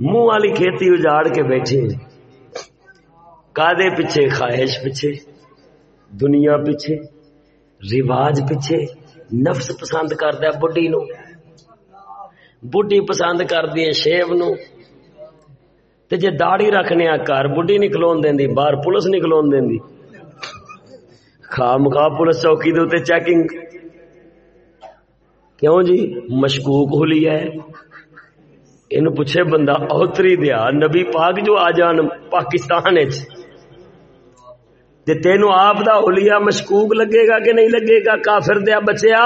منہ والی کھیتی اجاڑ کے بیٹھے کادے پیچھے، خواہش پیچھے، دنیا پیچھے، رواج پیچھے، نفس پسند کرتا بڈی نو۔ بڈی پسند کردی ہے شیب نو۔ تے جے داڑھی رکھنے کر بڈی نہیں کلون دینی باہر پولیس نہیں کلون دینی خام خواہ پولیس چوکی دے چیکنگ۔ کیوں جی؟ مشکوک ہولی ہے۔ ان پوچھے بندہ اوتری دیا نبی پاک جو آ جان پاکستان تین آپ دا ہولیا مشکوک لگے گا کہ نہیں لگے گا کافر دیا بچیا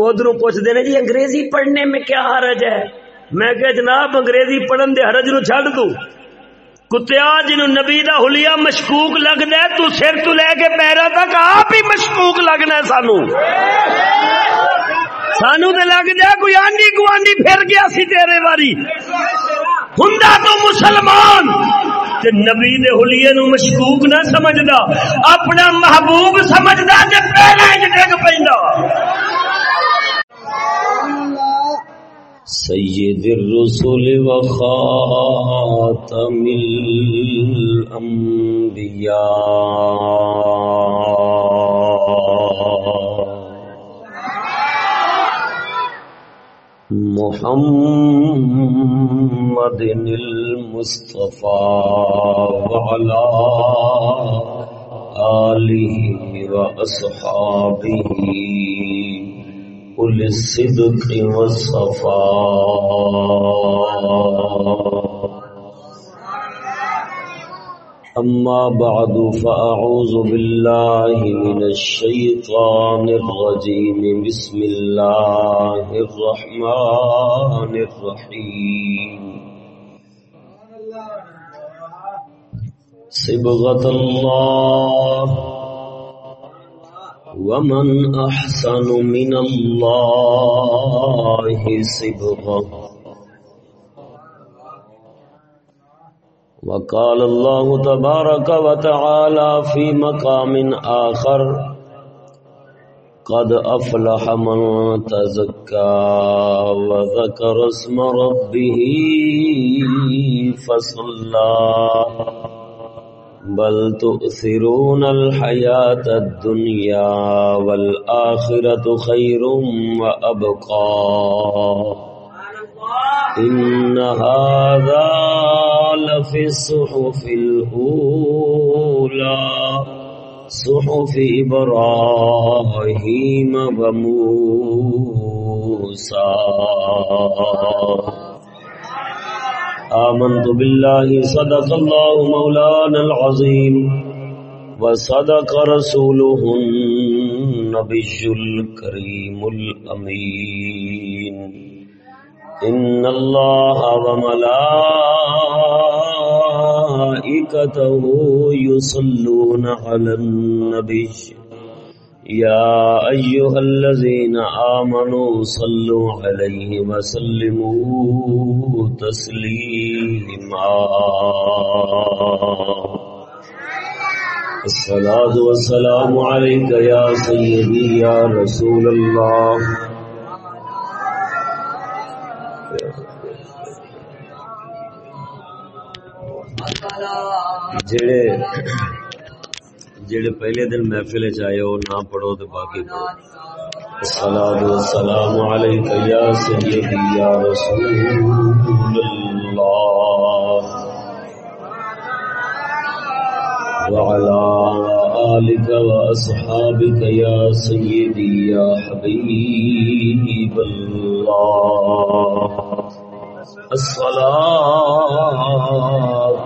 ادھر پوچھتے ہیں جی انگریزی پڑھنے میں کیا حرج ہے میں کہ جناب انگریزی پڑھن دے حرج نو چھڈ دوں کتیا جنو نبی دا حلیہ مشکوک لگتا ہے تو سر تو لے کے پیرا تک آپ ہی مشکوک لگنا ہے سانو سانو تے لگ جائے کوئی آنڈی گوانڈی پھر گیا سی تیرے واری۔ ہوں تو مسلمان۔ تے نبی دے حلیے نو مشکوک نہ سمجھدا۔ اپنا محبوب سمجھدا تے پہلے ڈگ پیندا۔ سید الرسول وخاتم الأنبياء محمد المصطفى وعلى آله وأصحابه قل الصدق والصفاء أما بعد، فأعوذ بالله من الشيطان الرجيم. بسم الله الرحمن الرحيم. صبغة الله. ومن أحسن من الله صبغة. وقال الله تبارك وتعالى في مقام آخر قد أفلح من تزكى وذكر اسم ربه فصلى. بل تؤثرون الحياة الدنيا والآخرة خير وأبقى. إن هذا لفي الصحف الأولى، صحف إبراهيم وموسى. آمنت بالله، صدق الله مولانا العظيم، وصدق رسوله النبي الكريم الأمين. إن الله وملائكته يصلون على النبي. يا أيها الذين آمنوا صلوا عليه وسلموا تسليما. الصلاة والسلام عليك يا سيدي يا رسول الله. جڑے جڑے پہلے دن محفل چائے وہ نہ پڑھو تو باقی پڑھو۔ الصلاة والسلام عليك يا سيدي يا رسول الله وعلى آلك وأصحابك يا سيدي يا حبيب الله الصلاة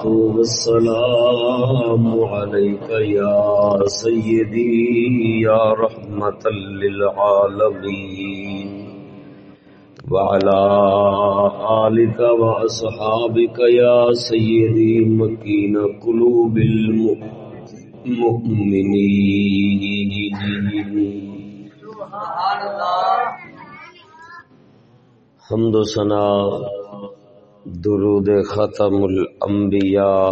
والسلام عليك يا سيدي يا رحمة للعالمين. وعلى آلك وأصحابك يا سيدي مكين قلوب المؤمنين. حمد و ثنا درود ختم الانبیاء،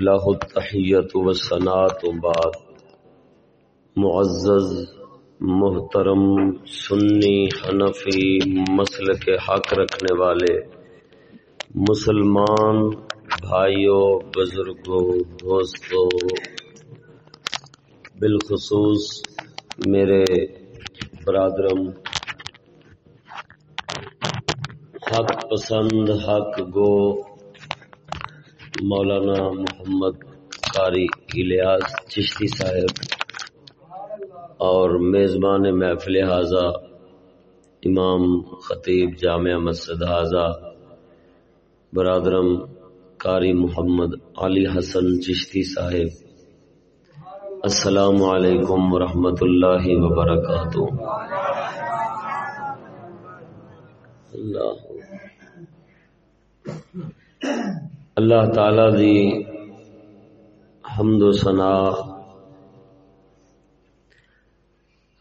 لہ التحیت و سنات و بعد۔ معزز، محترم، سنی، حنفی مسل کے حق رکھنے والے، مسلمان بھائیوں بزرگوں دوستوں بالخصوص میرے برادرم حق پسند، حق گو۔ مولانا محمد قاری الیاس چشتی صاحب اور میزبان محفل حاضہ امام خطیب جامعہ مسجد حاضہ برادرم قاری محمد علی حسن چشتی صاحب۔ السلام علیکم ورحمۃ اللہ وبرکاتہ۔ اللہ اللہ تعالی دی حمد و ثناء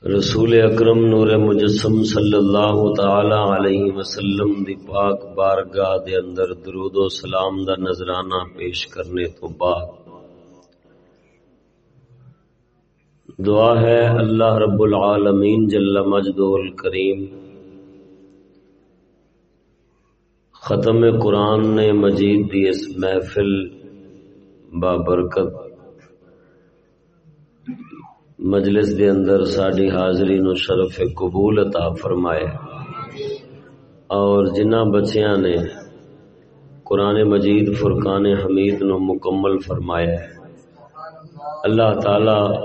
رسول اکرم نور مجسم صلی اللہ تعالی علیہ وسلم دی پاک بارگاہ دے اندر درود و سلام دا نظرانہ پیش کرنے تو بعد۔ دعا ہے اللہ رب العالمین جل مجد الکریم ختم قرآن نے مجید دی اس محفل بابرکت۔ مجلس دے اندر ساری حاضری نو شرف قبول عطا فرمائے۔ اور جنہ بچیاں نے قرآن مجید فرقان حمید نو مکمل فرمایا ہے۔ اللہ تعالی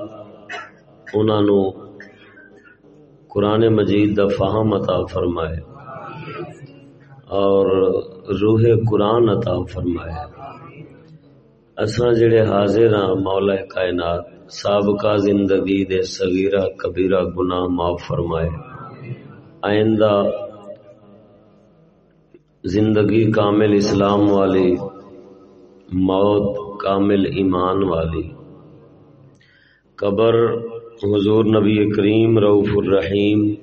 انہوں نو قرآن مجید دا فہم عطا فرمائے۔ اور روح قرآن عطا فرمائے۔ اساں جڑے حاضر ہاں مولا کائنات، سابقہ زندگی دے صغیرہ کبیرہ گناہ معاف فرمائے۔ آئندہ زندگی کامل اسلام والی، موت کامل ایمان والی۔ قبر حضور نبی کریم رعف الرحیم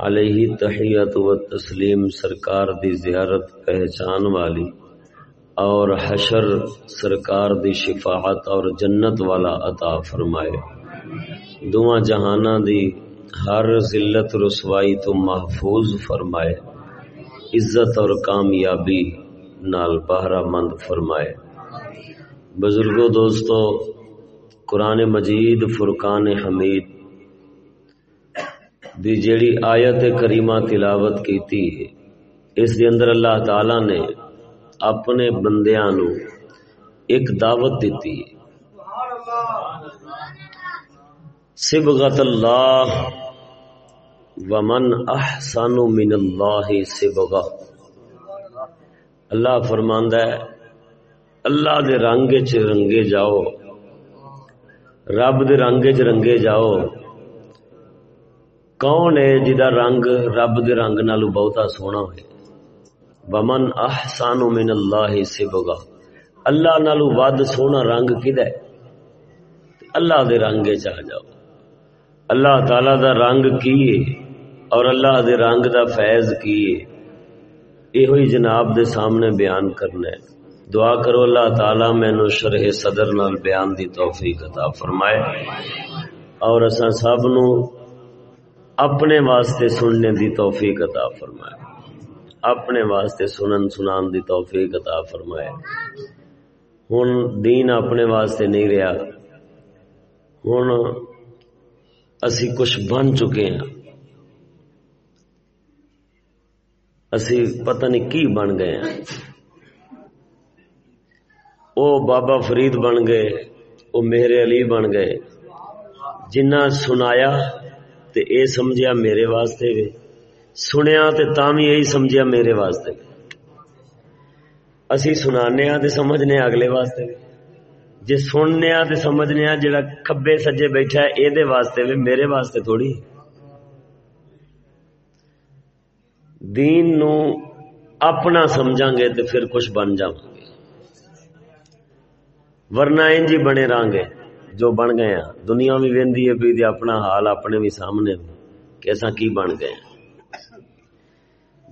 علیہ تحیت و تسلیم سرکار دی زیارت پہچان والی اور حشر سرکار دی شفاعت اور جنت والا عطا فرمائے۔ دعا جہانا دی ہر ذلت رسوائی تو محفوظ فرمائے۔ عزت اور کامیابی نال بہرہ مند فرمائے۔ بزرگوں دوستو، قرآن مجید، فرقان حمید دی جیڑی آیت کریمہ تلاوت کیتی اس دے اندر اللہ تعالی نے اپنے بندیاں نو ایک دعوت دیتی ہے۔ سبغت اللہ ومن احسن من اللہ سبغا اللہ فرماندا ہے، اللہ دے رنگ چ رنگے جاؤ، رب دے رنگ چ رنگے جاؤ۔ کون ہے جدا رنگ رب دے رنگ نالو بہتا سونا ہوئے؟ ومن احسان من اللہ سبغا اللہ نالو ود سونا رنگ کدا ہے؟ اللہ دے رنگ چ جاؤ۔ اللہ تعالی دا رنگ کی اور اللہ دے رنگ دا فیض کی یہ جناب دے سامنے بیان کرنا ہے۔ دعا کرو اللہ تعالی مینو شرح صدر نال بیان دی توفیق عطا فرمائے۔ اور اسا سب نو اپنے واسطے سننے دی توفیق عطا فرمائے۔ اپنے واسطے سنن سنان دی توفیق عطا فرمائے۔ ہن دین اپنے واسطے نہیں رہا ہن اسی کچھ بن چکے ہیں اسی پتہ نہیں کی بن گئے ہیں او بابا فرید بن گئے، او میرے علی بن گئے۔ جنہ سنایا تے اے سمجھیا میرے واسطے وے۔ سنیا تے تامی یہی سمجھیا میرے واسطے۔ اسی سنانے تے سمجھنے اگلے واسطے جی سننے تے سمجھنے جڑا کبے سجے بیٹھا ہے اے دے واسطے بھی میرے واسطے تھوڑی۔ دین نو اپنا سمجھاں گے تے پھر کچھ بن جاؤں گے۔ ورنہ انجی بنے رہاں گے۔ جو بن گئے ہیں۔ دنیا بھی ویندی ہے بھی اپنا حال اپنے بھی سامنے کہ کیسا کی بن گئے ہیں؟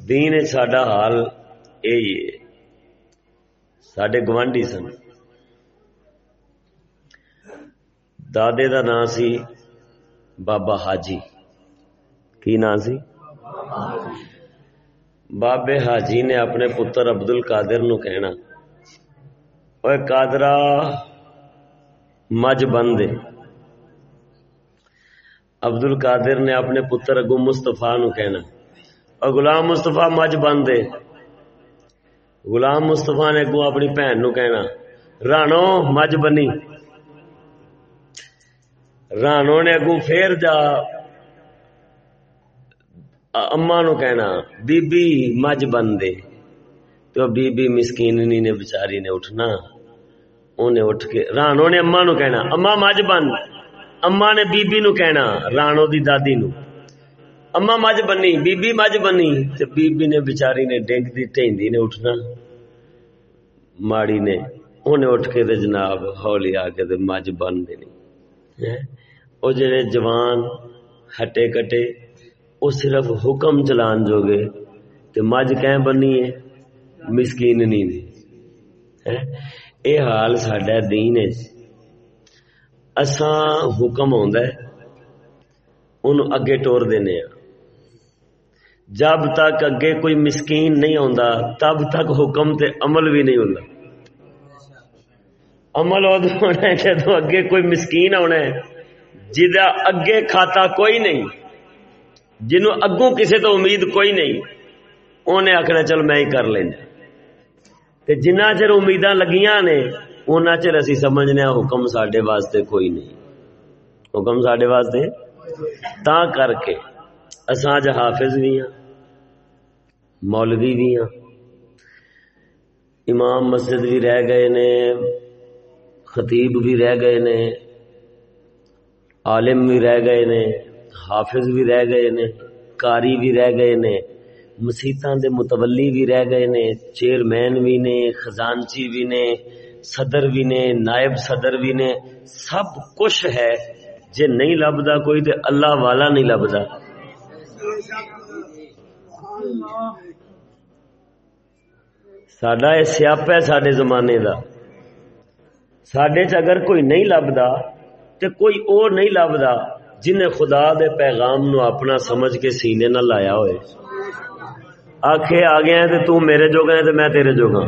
دین ساڈا حال یہی ہے۔ سڈے گوانڈی سن۔ دادے دا نام سی بابا حاجی۔ کی نام سی؟ بابے حاجی نے اپنے پتر ابدل کادر نو کہنا۔ اوے کادرا مجھ بند ابدل کادر نے اپنے پتر اگو مستفا نو کہنا، اور غلام مستفا مجھ بند غلام مستفا نے اگو اپنی بھن نو کہنا، رانو مجھ بنی۔ رانو نے اگو پھر جا اما نو کہنا، بی بی مجھ بن دے تو بی بی مسکیننی نے بچاری نے اٹھنا۔ انہیں اٹھ کے رانو نے اما نو کہنا اما مجھ بن۔ اما نے بی بی نو کہنا رانو دی دادی نو۔ اما مجھ بنی بی بی مجھ بنی۔ تو بی بی نے بچاری نے ڈنگ دی ٹہندی نے اٹھنا۔ ماڑی نے انہیں اٹھ کے دے جناب ہولی آ کے دے مجھ بن دینی۔ او جڑے جوان ہٹے کٹے وہ صرف حکم چلان جو گے تو مجھ کہیں بنی ہے؟ مسکین نہیں دی اے حال ساڈا دین ہے اساں حکم ہوندا ہے اگے ٹور دینے ہیں جب تک اگے کوئی مسکین نہیں ہوندا تب تک حکم تے عمل بھی نہیں ہوندا عمل ادو ہونا ہے جدو اگے کوئی مسکین ہونا ہے جہاں اگے کھاتا کوئی نہیں جنوں اگوں کسی تو امید کوئی نہیں انہیں آخنا چل میں ہی کر لینا جنہ چر امیداں لگیاں نے ان چر اسی سمجھنے حکم سڈے واسطے کوئی نہیں۔ حکم سڈے واسطے؟ تا کر کے اساج حافظ بھی ہاں مولوی بھی ہاں۔ امام مسجد بھی رہ گئے نے، خطیب بھی رہ گئے نے، عالم بھی رہ گئے نے، حافظ بھی رہ گئے نے کاری بھی رہ گئے نے۔ مسیطاں دے متولی بھی رہ گئے نے، چیئرمین بھی نے، خزانچی بھی نے، صدر بھی نے، نائب صدر بھی نے، سب کچھ ہے۔ جے نہیں لبدا کوئی تے اللہ والا نہیں لبدا ساڈا یہ سیاپ ہے سڈے زمانے دا۔ سڈے چ اگر کوئی نہیں لبدا تے کوئی اور نہیں لبدا جن خدا دے پیغام نو اپنا سمجھ کے سینے نہ لایا ہوئے۔ آخے آ گیا تے تو میرے جو گئے تے میں تیرے جو گا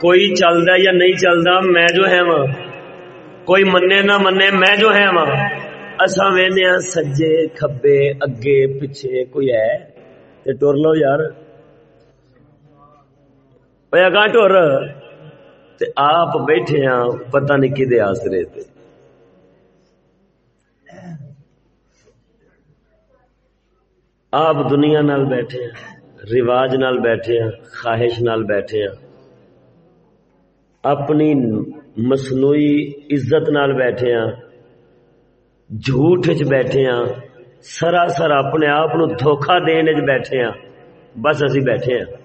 کوئی چلتا یا نہیں چلتا میں جو ہے وہاں کوئی منے نہ منے، میں جو ہے وہاں اصا وہنے سجے کھبے اگے پیچھے، کوئی ہے؟ تے ٹر لو یار۔ اگاں ٹر تے آپ بیٹھے ہاں پتہ نہیں کدے آسرے تے۔ آپ دنیا نال بیٹھے ہیں، رواج نال بیٹھے ہیں، خواہش نال بیٹھے ہیں۔ اپنی مصنوعی عزت نال بیٹھے ہیں، جھوٹ چ بیٹھے ہیں، سراسر اپنے آپ دھوکھا دین چ بیٹھے ہیں۔ بس اسی بیٹھے ہیں۔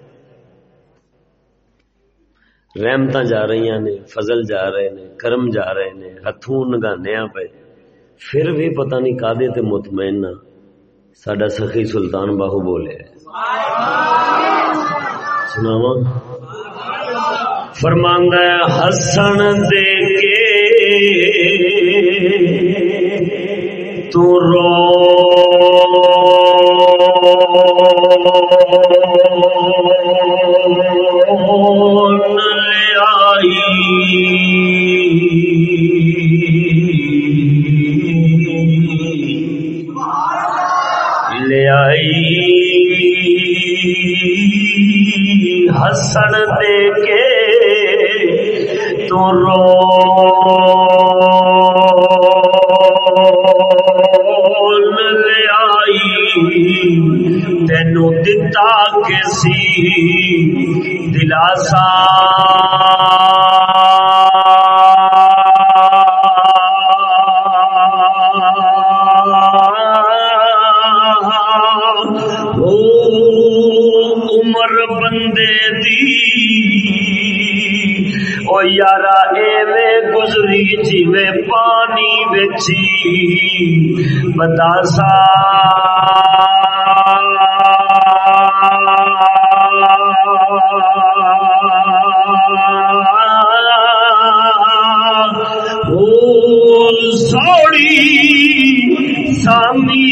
رحمت جا رہی نے فضل جا رہے نے کرم جا رہے نے ہاتھوں نگانے پہ پھر بھی پتہ نہیں کادے تے مطمئن نہ سڈا سخی سلطان باہو بولے۔ سناوا فرماندہ ہسن دے کے تو رو ہسن دے کے تو رو۔ آئی تینوں دتا کسی دلاسا بداسا سوڑی سامی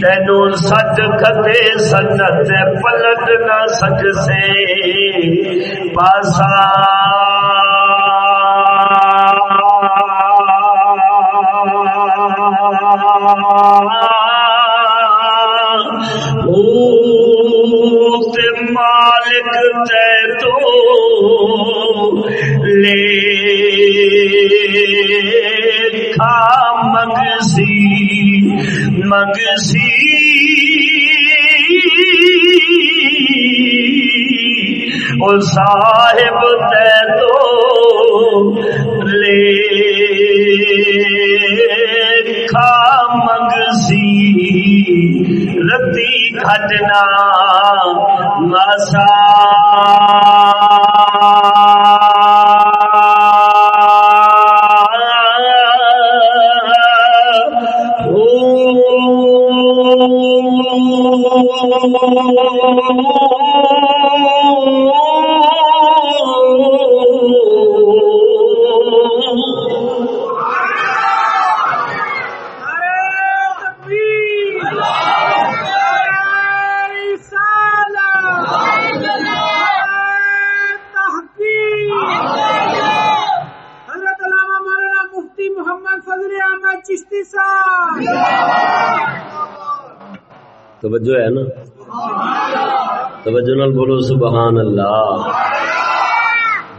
تینو سج کتے سجت پلٹ نہ سج سے پاسا مالک تے تو لے کھا مگسی مگسی او صاحب تے تو لے کھا مگسی رتی کھٹنا مسا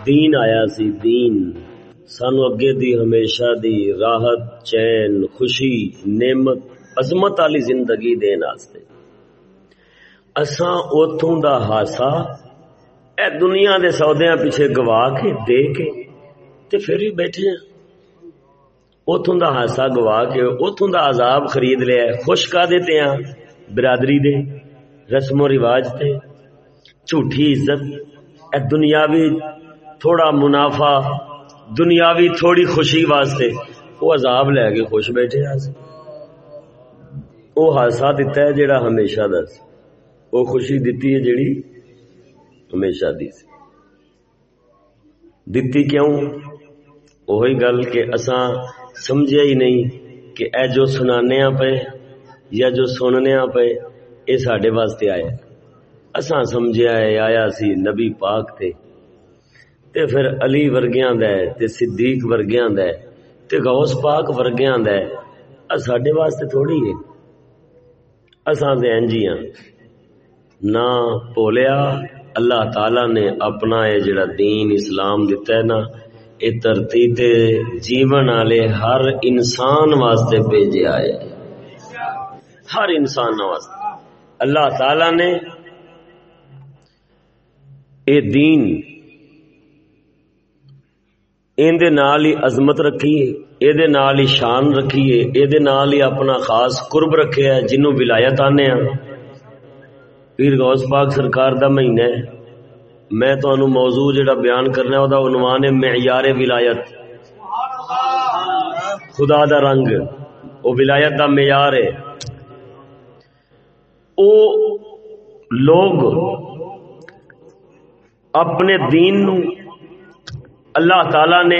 دین آیا سی، دین۔ سانو اگے دی ہمیشہ دی راحت، چین، خوشی، نعمت، عظمت والی زندگی دین واسطے اساں اوتھوں دا ہاسا اے دنیا دے سودیاں پیچھے گوا کے، دے کے تے پھر بھی بیٹھے ہیں۔ اوتھوں دا ہاسا گوا کے، اوتھوں دا عذاب خرید لیا خوش کا دیتے ہیں؟ برادری دے، رسم و رواج تے۔ جھوٹھی عزت، اے دنیاوی تھوڑا منافع، دنیاوی تھوڑی خوشی واسطے۔ وہ عذاب لے کے خوش بیٹھے وہ حادثہ دتا ہے جیڑا ہمیشہ دس وہ خوشی دتی ہے جیڑی ہمیشہ دی سی۔ دتی کیوں؟ وہی گل کہ اساں سمجھیا ہی نہیں کہ اے جو سنانے پہ یا جو سننے پے یہ سڈے واسطے آیا۔ اساں سمجھیا ہے آیا سی نبی پاک تے۔ تے پھر علی ورگیاں دا ہے تے صدیق ورگیاں دا ہے تے غوث پاک ورگیاں دا ہے سڈے واسطے تھوڑی ہے۔ اساں تے انجیاں۔ نہ بولیا، اللہ تعالی نے اپنا یہ جڑا دین اسلام دیتا ہے نا، یہ دھرتی تے جیون والے ہر انسان واسطے بھیجا ہے۔ ہر انسان واسطے۔ اللہ تعالی نے اے دین اندے نال ہی عظمت رکھی ہے نال ہی شان رکھی ہے نال ہی اپنا خاص قرب رکھے ہے جنوں ولایت آنے ہیں۔ پیر غوث پاک سرکار دا مہینہ ہے۔ میں تو موضوع جڑا بیان کرنا ہے، او عنوان ہے معیار ولایت۔ خدا دا رنگ، او ولایت دا معیار ہے۔ او لوگ اپنے دین نو اللہ تعالی نے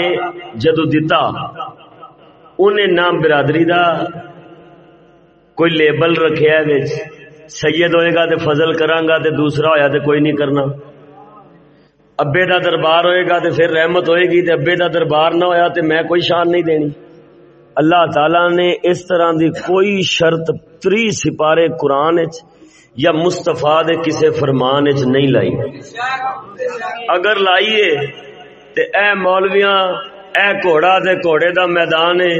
جدو دتا انہیں نام برادری دا کوئی لیبل رکھیا ہے سید ہوئے گا تے فضل کرانگا تے دوسرا ہویا تے کوئی نہیں کرنا۔ ابے دا دربار ہوئے گا تے پھر رحمت ہوئے گی تے ابے دا دربار نہ ہویا تے میں کوئی شان نہیں دینی۔ اللہ تعالی نے اس طرح دی کوئی شرط، تری سپارے قرآن یا مستفا دے کسے فرمان چ نہیں لائی۔ اگر لائیے تے اے مولویاں، اے گھوڑا تے گھوڑے دا میدان ہے۔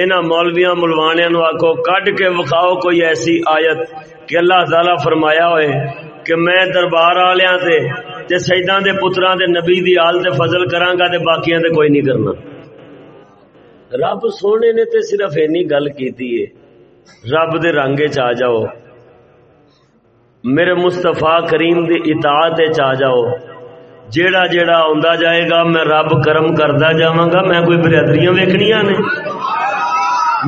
انہاں مولویاں ملوانیاں نو آکو کڈ کے وکھاؤ کوئی ایسی آیت کہ اللہ تعالی فرمایا ہوئے کہ میں دربار والیاں تے تے سیداں دے پتراں دے نبی دی آل تے فضل کراں گا تے باقیاں تے کوئی نہیں کرنا۔ رب سونے نے تے صرف اینی گل کیتی ہے۔ رب دے رنگے چ آ جاؤ۔ میرے مستفا کریم دی اطاعت چ جاؤ۔ جیڑا جیڑا آندا جائے گا، میں رب کرم کردا جاواں گا، میں کوئی برادریاں ویکھنیاں نے۔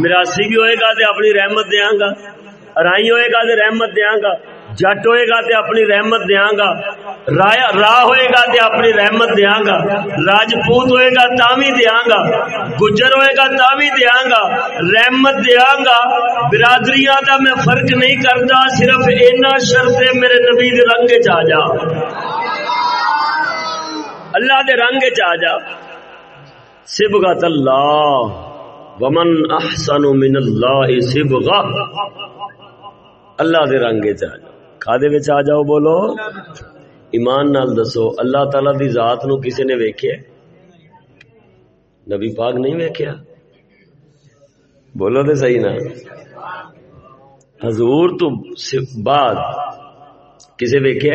مراسی بھی ہوئے گا تے اپنی رحمت دیاں گا رائی ہوئے گا تے رحمت دیاں گا، جٹ ہوئے گا تے اپنی رحمت دیاں گا، راہ ہوئے گا تے اپنی رحمت دیاں گا، راجپوت ہوئے گا تاوی دیاں گا، گجر ہوئے گا تاوی دیاں گا، رحمت دیاں گا۔ برادریاں دا میں فرق نہیں کرتا صرف اینا شرط میرے نبی دے رنگ چ آ جا۔ اللہ دے رنگ چ آ جا۔ سبغت اللہ، ومن احسن من اللہ سبغا۔ اللہ دے رنگ چ آ جا۔ کھادے وچ آ جاؤ بولو؟ ایمان نال دسو، اللہ تعالی دی ذات نو کسی نے ویکھیا؟ نبی پاک نہیں ویکھیا؟ بولو تے صحیح نا۔ حضور تو بعد کسے ویکھیا؟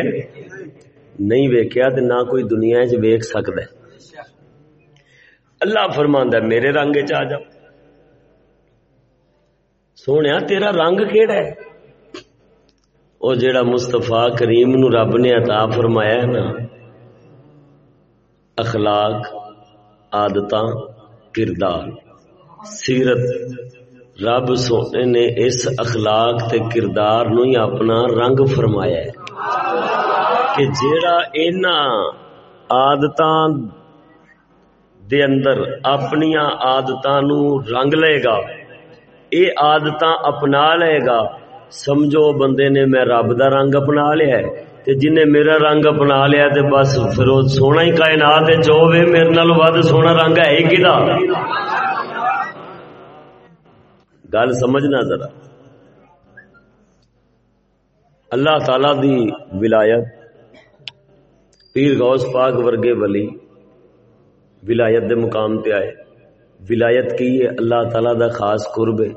نہیں ویکھیا تے نہ کوئی دنیا وچ ویکھ سکدا ہے۔ اللہ فرماندا میرے رنگ چ آ جاؤ۔ سونے تیرا رنگ کیڑا ہے؟ وہ جڑا مستفا کریم نو رب نے عطا فرمایا ہے نا، اخلاق آدت کردار۔ سیرت، رب سونے نے اس اخلاق تے کردار نو ہی اپنا رنگ فرمایا ہے۔ کہ جڑا اینا آدتاں دے اندر اپنی آدتاں نو رنگ لے گا، اے آدتاں اپنا لے گا، سمجھو بندے نے میں رب دا رنگ اپنا لیا ہے، تے جن میرا رنگ اپنا لیا تے بس پھر وہ سونا ہی کائنات جو وے میرے نال ود سونا رنگ ہے ہی کدا گل سمجھنا ذرا۔ اللہ تعالی دی ولایت پیر غوث پاک ورگے ولی ولایت دے مقام تے آئے۔ ولایت کی ہے اللہ تعالی دا خاص قرب ہے۔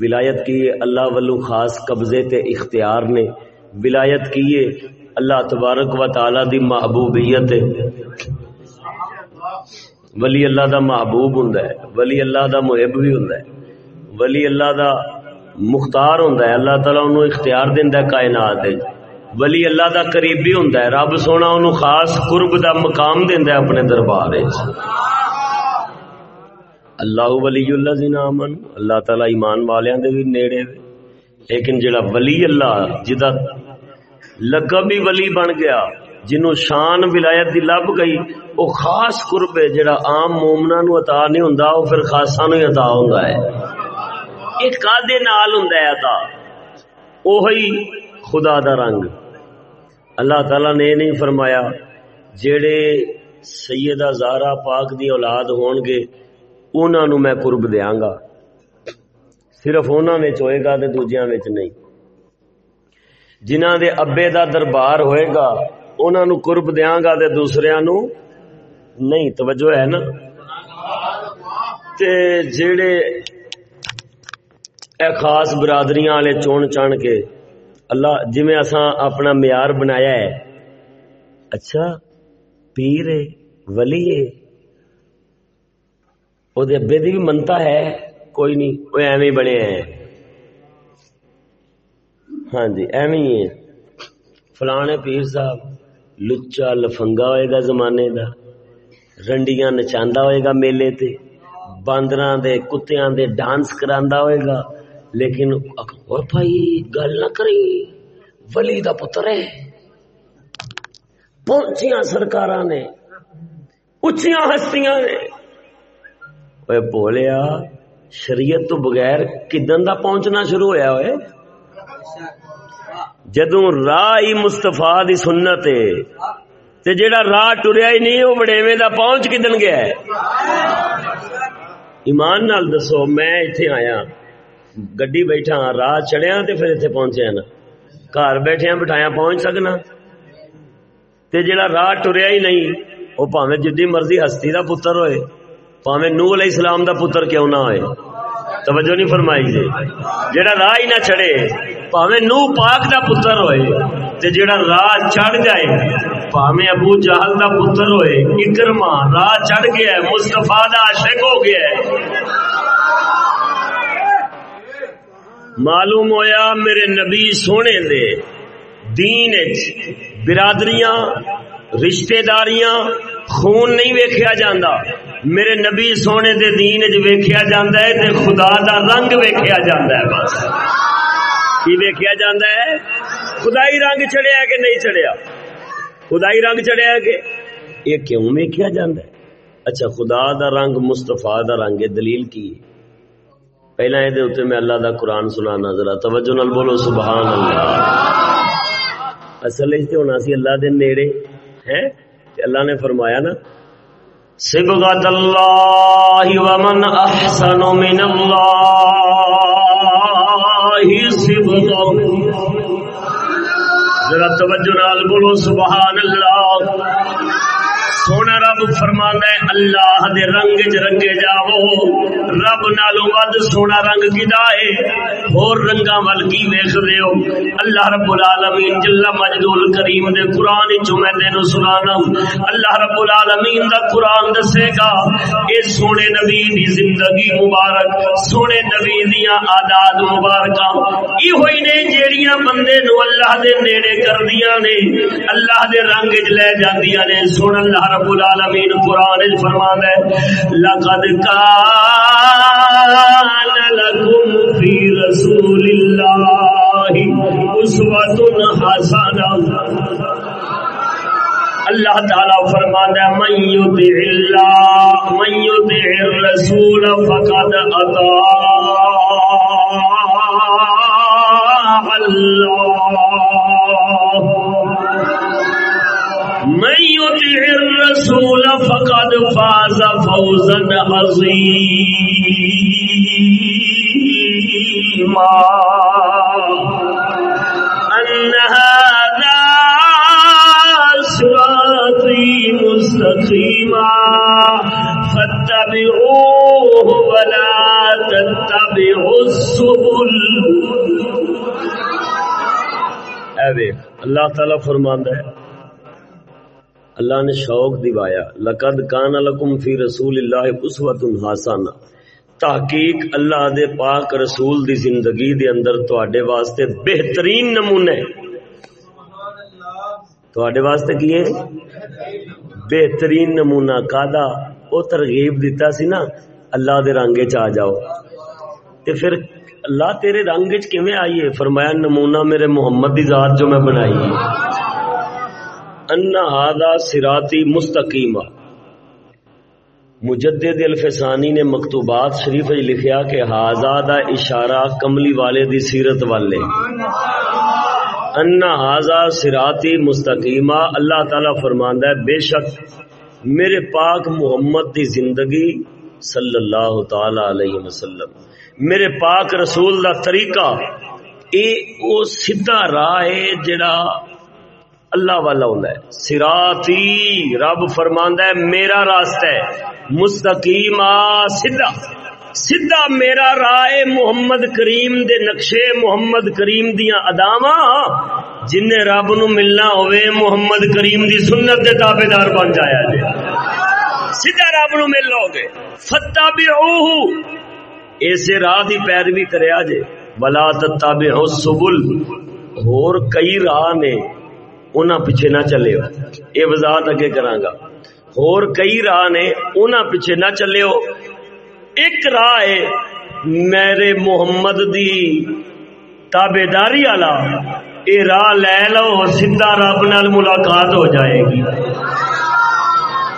ولایت کی ہے اللہ ولو خاص قبضے تے اختیار نے۔ ولایت کی ہے اللہ تبارک و تعالی دی محبوبیت ہے۔ ولی اللہ دا محبوب ہوندا ہے۔ ولی اللہ دا محب بھی ہوندا ہے۔ ولی اللہ دا مختار ہوندا ہے۔ اللہ تعالی اونوں اختیار دیندا ہے کائنات وچ ولی اللہ دا قریبی ہوندا ہے، رب سونا اونوں خاص قرب دا مقام دیندا ہے اپنے دربار وچ۔ اللہ ولی اللہ زین آمن اللہ تعالی ایمان والیاں دے بھی نیڑے وے۔ لیکن جڑا ولی اللہ، جدا لقب ہی ولی بن گیا، جنوں شان ولایت دی لب گئی، او خاص قرب ہے، جڑا عام مومناں نو عطا نہیں ہوندا، او پھر خاصاں نو عطا ہوندا ہے۔ ایک قادے نال ہوندا ہے عطا، اوہی خدا دا رنگ۔ اللہ تعالی نے نہیں فرمایا جڑے سیدہ زہرا پاک دی اولاد ہون گے انہاں نو میں قرب دیاں گا۔ صرف انہاں وچ ہوئے گا تے دوجیاں وچ نہیں۔ جنہاں دے ابے دا دربار ہوئے گا، انہاں نو قرب دیاں گا تے دوسریاں نو نہیں۔ توجہ ہے نا؟ تے جڑے اے خاص برادریاں والے چون چان کے اللہ جی میں اساں اپنا معیار بنایا ہے۔ اچھا پیر ہے، ولی ہے۔ وہ ابے دی بھی منتا ہے، کوئی نہیں وہ ایویں بنے ہیں۔ ہاں جی ایویں ہے فلانے پیر صاحب، لچا لفنگا ہوئے گا زمانے دا۔ رنڈیاں نچاندا ہوئے گا میلے تے۔ باندراں دے، کتیاں دے ڈانس کراندا ہوئے گا۔ لیکن اور بھائی، گل نہ کری ولی دا پتر ہے۔ پہنچیاں سرکار نے اچیاں ہستیاں نے۔ اوے بولیا، شریعت تو بغیر کدن دا پہنچنا شروع ہویا ہوئے؟ جدوں راہ ہی مستفا دی سنت ہے، تے جیڑا راہ ٹریا ہی نہیں وہ بڑےویں دا پہنچ کدن گیا ہے؟ ایمان نال دسو، میں ایتھے آیا۔ گڈی بیٹھا ہاں، راہ چڑھیا تے پھر ایتھے پہنچیا ہاں نا۔ گھر بیٹھے ہاں، بٹھایا پہنچ سکنا۔ تے جڑا راہ ٹریا ہی نہیں وہ پاویں جدی مرضی ہستی دا پتر ہوئے، پاویں نوح علیہ السلام دا پتر کیوں نہ ہوئے۔ توجہ نہیں فرمائی جی۔ جڑا راہ ہی نہ چڑھے، پاویں نوح پاک دا پتر ہوئے، تے جڑا راہ چڑھ جائے، پاویں ابو جہل دا پتر ہوئے اکرما راہ چڑھ گیا ہے، مصطفیٰ دا عاشق ہو گیا ہے۔ معلوم ہویا میرے نبی سونے دے دین برادریاں رشتہ داریاں خون نہیں ویکھیا جاندا۔ میرے نبی سونے دے دین چ ویکھیا جاندا ہے تے خدا دا رنگ ویکھیا جاندا ہے بس۔ کی ویکھیا جاندا ہے؟ خدائی رنگ چڑھیا کہ نہیں چڑھیا؟ خدائی رنگ چڑھیا کہ؟ یہ کیوں ویکیا جاندہ ہے؟ اچھا خدا دا رنگ مستفا دا رنگ ہے، دلیل کی ہے؟ پہلا یہ اتنے میں اللہ دا قرآن سنا ذرا توجہ نال بولو سبحان اللہ اصل ہونا سی اللہ دے نیڑے ہے اللہ نے فرمایا نا، سبغت اللہ ومن احسن من اللہ، سبغت۔ ذرا توجہ نال بولو سبحان اللہ سونا رب فرما ہے، اللہ دے رنگ چ رنگے جاؤ۔ رب نالو ود سونا رنگ کدا ہے؟ اور رنگا ول کی ویخ ہو؟ اللہ رب العالمین جل مجدول کریم دے قرآن چ میں تینوں سنانا اللہ رب العالمین دا قرآن دسے گا، اے سونے نبی دی زندگی مبارک، سونے نبی دیاں آداد مبارکہ ای ہوئی نے جیڑیاں بندے نو اللہ دے نیڑے کر دیاں نے، اللہ دے رنگ چ لے جاندیاں نے۔ سن اللہ رب العالمین قرآن فرمان ہے، لقد کان لکم فی رسول اللہ اسوت حسنہ اللہ تعالی فرماتا ہے، من یطع اللہ، من یطع الرسول فقد اطاع اللہ۔ الرسول فقد فاز فوزا عظيما. أن هذا صراطي مستقيما. فاتبعوه ولا تتبعوا السبل. اللہ تعالیٰ فرماندہ ہے اللہ نے شوق دوایا لقد کان لکم فی رسول اللہ اسوۃ حسنہ تحقیق اللہ دے پاک رسول دی زندگی دے اندر تواڈے واسطے بہترین نمونے۔ تواڈے واسطے کی ہے؟ بہترین نمونہ کادا او ترغیب دیتا سی نا، اللہ دے رنگ وچ آ جاؤ۔ تے پھر اللہ تیرے رنگ وچ کیویں آئی ہے فرمایا نمونہ میرے محمد دی ذات جو میں بنائی۔ ہے ان ہادا سراتی مستقیم مجدد الفسانی نے مکتوبات شریف لکھیا کہ ہاضا دا اشارہ کملی والے دی سیرت والے۔ ان ہاضا سراتی مستقیمہ، اللہ تعالی فرماندا ہے، بے شک میرے پاک محمد دی زندگی صلی اللہ تعالی علیہ وسلم۔ میرے پاک رسول دا طریقہ اے او سیدھا راہ ہے جڑا اللہ والا ہوں سراتی رب فرماندا ہے، میرا راستہ ہے۔ مستقیم آ سیدھا۔ سیدھا میرا رائے محمد کریم دے نقشے محمد کریم دیاں اداواں جن رب نو ملنا ہوئے، محمد کریم دی سنت دے تابعدار بن جایا جے سیدھا رب نو مل لو گے۔ فتابعوہ ایسے راہ دی پیروی کریا جے۔ بلا تتابعوا السبل۔ اور کئی راہ نے انہاں پیچھے نہ چلے ہو۔ یہ وضاحت اگے کراں گا اور کئی راہ نے انہاں پیچھے نہ چلے ہو۔ ایک راہ ہے میرے محمد دی تابے داری والا۔ یہ راہ لے لو، سیدھا رب نال ملاقات ہو جائے گی۔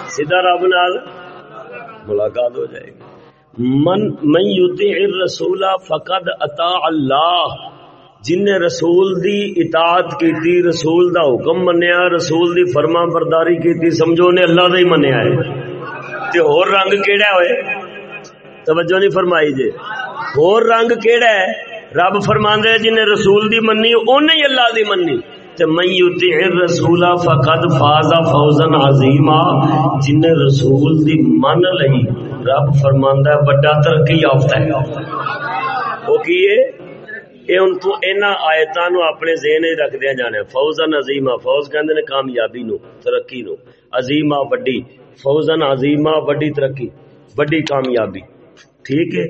سیدھا رب نال ملاقات ہو جائے گی۔ من من یطیع الرسول فقد اطاع اللہ۔ جن نے رسول دی اطاعت کیتی، رسول دا حکم منیا، رسول دی فرما برداری کیتی، سمجھو نے اللہ دا ہی منیا ہے۔ تے اور رنگ کیڑا ہوئے توجہ نہیں فرمائی جے۔ اور رنگ کیڑا ہے؟ رب فرماندے جن نے رسول دی منی اونے ہی اللہ دی منی۔ تے من یطیع الرسول فقد فاز فوزا عظیما۔ جن نے رسول دی من لئی، رب فرماندا ہے، بڑا ترقی یافتہ ہے۔ وہ کیے یہ ان تو اینا آیتاں نو اپنے ذہن وچ رکھ دیا جانا فوزن عظیما فوز کہندے نے کامیابی نو ترقی نو عظیما بڑی فوزن عظیما بڑی ترقی بڑی کامیابی ٹھیک ہے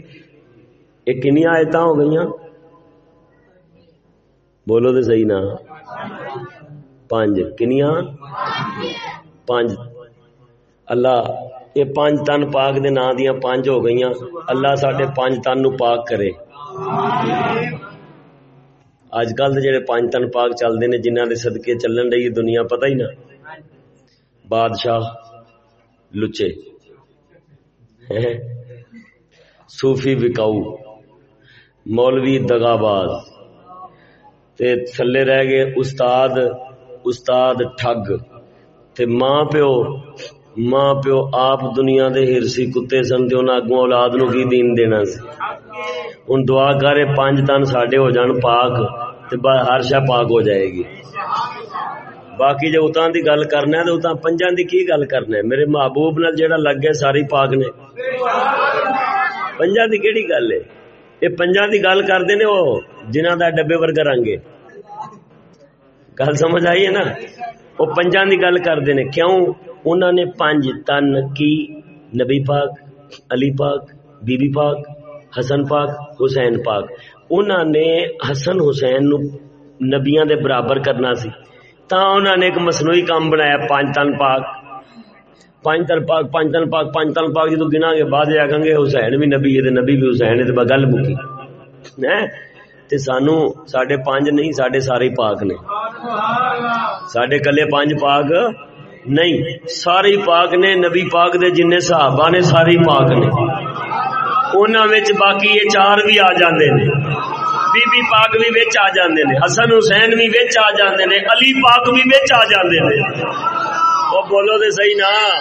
یہ کنیا آیتاں ہو گئیاں بولو تے صحیح نا پانچ کنیا پانچ اللہ یہ پانچ تن پاک دے نا دیاں پانچ ہو گئیاں اللہ ساڈے پانچ تن نو پاک کرے اج کل جڑے پانچ تن پاک چلتے ہیں جنہ کے صدقے چلن رہی دنیا پتہ ہی نہ بادشاہ لچے صوفی وکاؤ مولوی دگاباز تے تھلے رہ گئے استاد استاد ٹھگ تے ماں پیو ماں پیو آپ دنیا دے ہرسی کتے سن تے انہاں اگوں اولاد نو کی دین دینا سی؟ ہن دعا کرے پانچ تن ساڈے ہو جان پاک تے ہر شے پاک ہو جائے گی۔ باقی جے اتاں دی گل کرنا ہے تے اتاں پنجاں دی کی گل کرنا ہے؟ میرے محبوب نال جیڑا لگ گیا ساری پاک نے۔ پنجاں دی کیڑی گل ہے؟ اے پنجاں دی گل کردے نے او جنہاں دا ڈبے ورگا رنگ ہے۔ گل سمجھ آئی ہے نا؟ وہ پنجاں دی گل کردے نے۔ کیوں؟ انہوں نے پانچ تن کی نبی پاک، علی پاک بی بی پاک، حسن پاک، حسین پاک۔ انہوں نے حسن، حسین نو نبیاں دے برابر کرنا سی۔ تا انہوں نے ایک مصنوعی کام بنایا پانچ تن پاک۔ پانچ تن پاک پانچ تن پاک پانچ تن پاک۔ جدو گنا گے بعد آ گے، حسین بھی نبی ہے نبی بھی حسین ہے تو گل مکی۔ تے سانو ساڈے پانچ نہیں، ساڈے سارے پاک نے۔ ساڈے کلے پانچ پاک نہیں سارے پاک نے، نبی پاک دے جن صحابہ نے سارے پاک نے۔ انہاں وچ باقی یہ چار بھی آ جاندے نے۔ بی بی پاک بھی وچ آ جاندے نے۔ حسن حسین بھی وچ آ جاندے نے۔ علی پاک بھی وچ آ جاندے نے۔ او بولو تے صحیح نا۔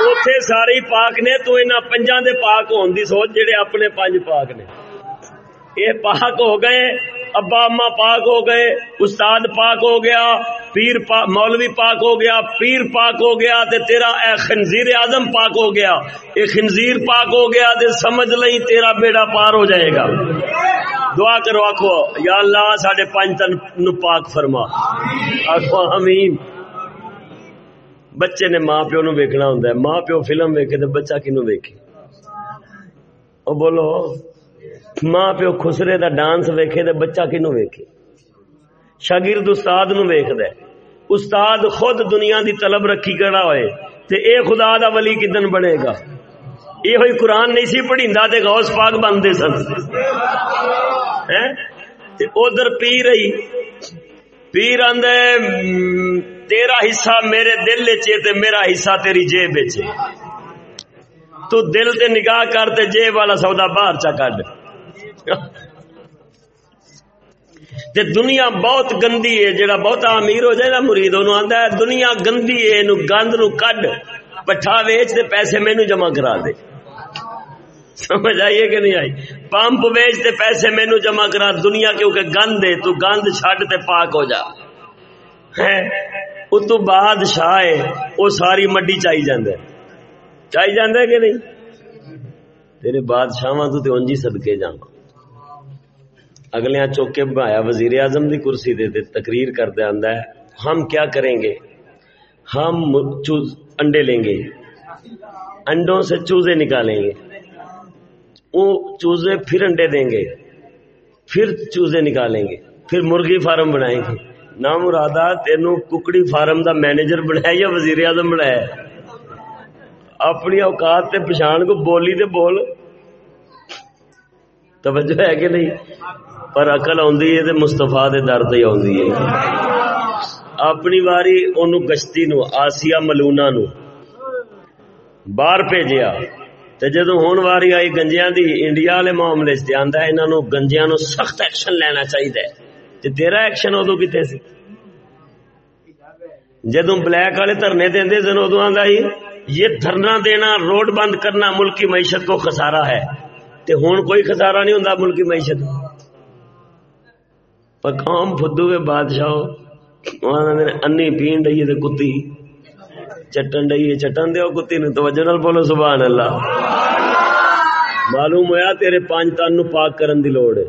اوتھے سارے پاک نے، تو انہاں پنجاں دے پاک ہون دی سوچ، جڑے اپنے پنج پاک نے۔ یہ پاک ہو گئے ابا اما پاک ہو گئے، استاد پاک ہو گیا، پیر پاک مولوی پاک ہو گیا، پیر پاک ہو گیا تے تیرا اے خنزیر اعظم پاک ہو گیا۔ اے خنزیر پاک ہو گیا تے سمجھ لئی تیرا بیڑا پار ہو جائے گا۔ دعا کرو آخو یا اللہ، ساڈے پانچ تن نو پاک فرما۔ آخو امین بچے نے ماں پیو نو ویکھنا ہوندا ہے۔ ماں پیو فلم ویکھے تے بچہ کینو ویکھے؟ او بولو۔ ماں پیو خسرے دا ڈانس ویکھے تے بچہ کنو ویکھے؟ شاگرد استاد نو ویکھدا ہے۔ استاد خود دنیا دی طلب رکھی کڑا ہوئے، تے اے خدا دا ولی کدن بنے گا؟ یہ ہوئی قرآن نہیں سی پڑھیندا تے غوث پاک بندے سن۔ ہیں؟ تے ادھر پی رہی پیر آندے تیرا حصہ میرے دل وچ تے میرا حصہ تیری جیب وچ تو دل تے نگاہ کر تے جیب والا سودا باہر چا کڈ۔ تے دنیا بہت گندی ہے جڑا بہت امیر ہو جائے نا مرید، انہوں آندا ہے دنیا گندی ہے، اینو گند نو کڈ، پٹھا ویچ تے پیسے مینوں جمع کرا دے۔ سمجھ آئیے کہ نہیں آئی؟ پمپ ویچ تے پیسے مینوں جمع کرا، دنیا کیونکہ گند ہے، تو گند چھڈ تے پاک ہو جا۔ ہے او تو بادشاہ ہے، او ساری مڈی چائی جاندا ہے۔ چائی جاندا ہے کہ نہیں؟ تیرے بادشاہاں تو تے اونجی صدقے جاواں اگلے چوکے بنایا وزیر اعظم کی کرسی دے دے تقریر کرتے آتا ہے، ہم کیا کریں گے؟ ہم انڈے لیں گے۔ انڈوں سے چوزے نکالیں گے۔ وہ چوزے پھر انڈے دیں گے۔ پھر چوزے نکالیں گے۔ پھر مرغی فارم بنائیں گے۔ نہ مرادہ تینوں ککڑی فارم دا مینیجر بنایا یا وزیر اعظم بنایا؟ اپنی اوقات تے پچھان کو بولی تے بول۔ توجہ ہے کہ نہیں؟ پر اقل آ مستفا دے در تے آ اپنی واری ان گشتی نو آسیا ملونا نو باہر بھیجیا۔ تے جدو ہون واری آئی گنجیاں دی، انڈیا والے معاملے سے آندا ہے، انہاں نو گنجیاں نو سخت ایکشن لینا چاہیے تے تیرا ایکشن ادو کتے سی؟ جدو بلیک والے دھرنے دے سن ادو آندا ہی، یہ دھرنا دینا روڈ بند کرنا ملکی معیشت کو خسارا ہے۔ تے ہون کوئی خسارا نہیں ہوندا ملکی معیشت قوم فدو کے بادشاہ انی پین رہی ہے کتی، چٹن رہی ہے چٹن دو کتی نو توجہ نال بولو، سبحان اللہ۔ معلوم ہویا تیرے پانچ تن نو پاک کرن دی لوڑ ہے۔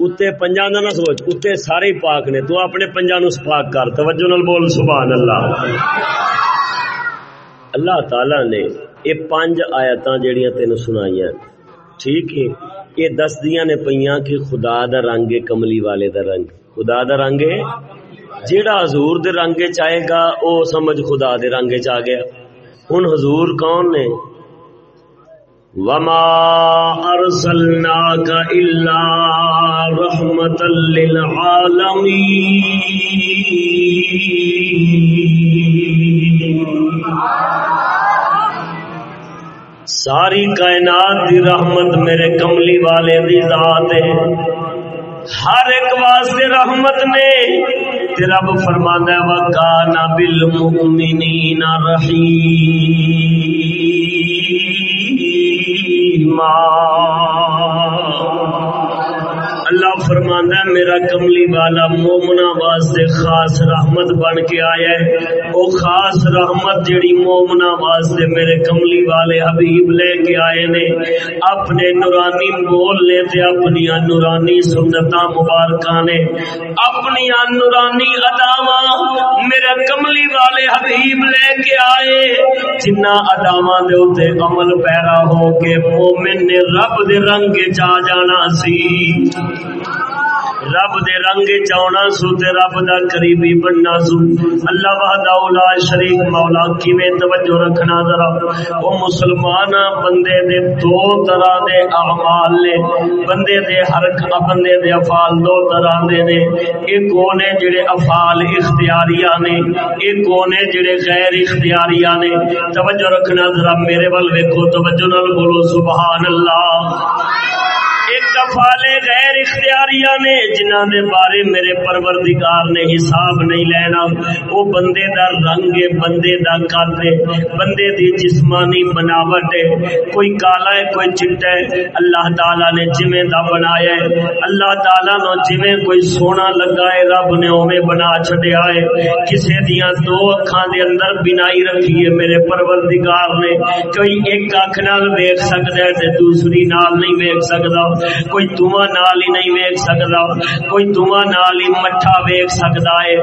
اتے پنجا نہ سوچ، اتے سارے پاک نے، تو اپنے پنجا نو پاک کر۔ توجہ نال بول، سبحان اللہ۔ اللہ تعالی نے یہ پانچ آیتاں جڑیاں تینوں سنائیاں۔ ٹھیک ہے، یہ دس دیا نے پہ کہ خدا دا رنگ ہے کملی والے دا رنگ۔ خدا دا رنگ ہے؟ جیڑا حضور دے رنگ چاہے گا، او سمجھ خدا دے رنگ چ آ گیا۔ ہن حضور کون نے؟ وما أرسلناك إلا رحمة للعالمين۔ ساری کائنات دی رحمت میرے کملی والے دی ذات ہے۔ ہر ایک واسطے رحمت نے۔ تے رب فرماندا ہے وکانا بالمؤمنین رحیما اللہ فرمانا ہے، میرا کملی والا مومنا واسطے خاص رحمت بن کے آیا ہے۔ وہ خاص رحمت جڑی مومنا واسطے میرے کملی والے حبیب لے کے آئے نے۔ اپنے نورانی بول لے تے اپنی نورانی سنت مبارکہ نے۔ اپنی نورانی اداوا میرے کملی والے حبیب لے کے آئے۔ جنہ اداوا دے اوتے عمل پیرا ہو کے مومن نے رب دے رنگ چا جانا سی۔ Thank you. رب دے رنگ چاونا سو تے رب دا قریبی بننا سو۔ اللہ وحدہ اولا شریک مولا، کیویں توجہ رکھنا ذرا؟ او مسلمان بندے دے دو طرح دے اعمال نے۔ بندے دے ہر بندے دے افعال دو طرح دے نے۔ ایک کونے جڑے افعال اختیاریہ نے۔ ایک کونے جڑے غیر اختیاریہ نے۔ توجہ رکھنا ذرا میرے ول ویکھو، توجہ نال بولو سبحان اللہ۔ ایک افالے غیر اختیاریہ نے جنہ دے بارے میرے پروردگار نے حساب نہیں لینا، وہ بندے دا رنگ ہے، بندے دا قد ہے، بندے دی جسمانی بناوٹ ہے۔ کوئی کالا ہے، کوئی چٹا ہے، اللہ تعالی نے جویں دا بنایا ہے۔ اللہ تعالی نو جویں کوئی سونا لگا ہے، رب نے اوویں بنا چھڈیا ہے۔ کسے دیاں دو اکھاں دے اندر بنائی رکھی ہے میرے پروردگار نے۔ کوئی ایک اکھ نال ویکھ سکدا ہے تے دوسری نال نہیں ویکھ سکدا۔ کوئی تما نال ہی نہیں ویک سکتا کوئی تما نال ہی مٹھا ویک سکتا ہے۔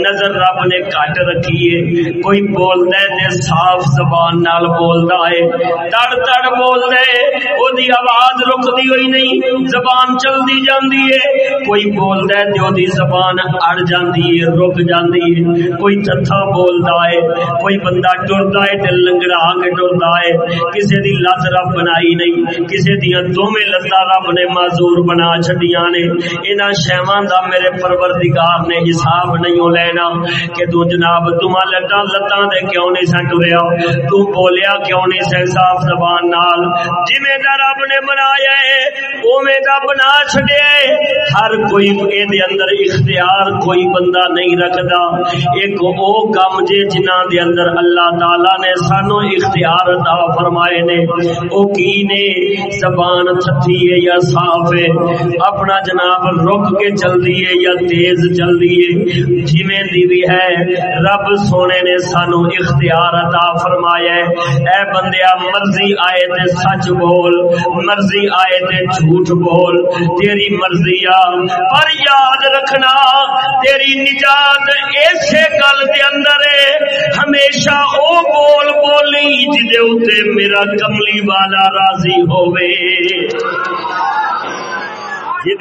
نظر رب نے کٹ رکھی ہے۔ کوئی بولتا ہے تے صاف زبان نال بولتا ہے۔ تڑ تڑ بولتا ہے۔ او دی آواز رکدی ہوئی نہیں۔ زبان چلدی جاندی ہے۔ کوئی بولتا ہے تے او دی زبان اڑ جاندی ہے، رک جاندی ہے۔ کوئی تتھا بولتا ہے۔ کوئی بندہ ٹرتا ہے تے لنگڑا کے ٹرتا ہے۔ کسے دی لت رب بنائی نہیں۔ کسے دیاں دوویں لتاں رب نے معذور بنا چھڈیاں نے۔ انہاں شیواں دا میرے پروردگار نے حساب نہیں لینا کہ تو جناب تما لٹاں لتاں دے کیوں نہیں سن ٹریا؟ تو بولیا کیوں نہیں سے صاف زبان نال؟ جویں دا رب نے بنایا ہے، اوویں دا بنا چھڈیا ہے۔ ہر کوئی اے دے اندر اختیار کوئی بندہ نہیں رکھدا۔ ایک او کم جے جنہاں دے اندر اللہ تعالی نے سانو اختیار عطا فرمائے نے، او کی نے؟ زبان تھتی ہے یا صاف ہے؟ اپنا جناب رک کے چل دیے یا تیز چل دیے جویں دی بھی ہے، رب سونے نے سانو اختیار عطا فرمایا ہے۔ اے بندیا مرضی آئے تے سچ بول، مرضی آئے تے جھوٹ بول۔ تیری مرضی آ، پر یاد رکھنا، تیری نجات ایسے گل دے اندر ہے، ہمیشہ او بول بولی جدے اوتے میرا کملی والا راضی ہوئے جی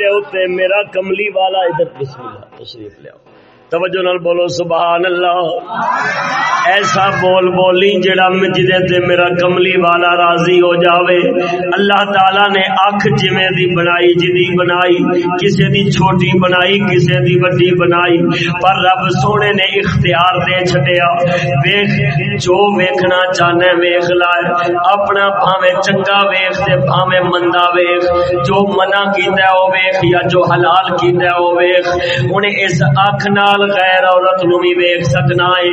میرا کملی والا ادھر بسم اللہ تشریف لیا توجہ نال بولو، سبحان اللہ۔ ایسا بول بولی جڑا مجدے تے میرا کملی والا راضی ہو جاوے۔ اللہ تعالی نے اکھ جویں دی بنائی جی جدی بنائی، کسے دی چھوٹی بنائی، کسے دی بڑی بنائی۔ پر رب سونے نے اختیار دے چھڈیا۔ ویکھ، جو ویکھنا چاہنے ویکھ لائے اپنا بھاویں چنگا ویکھ تے بھاویں مندا ویکھ۔ جو منع کیتا ہے، او ویکھ، یا جو حلال کیتا ہے، او ویکھ۔ ہن اس اکھ نال نال غیر عورت نو بھی ویکھ سکنا ہے،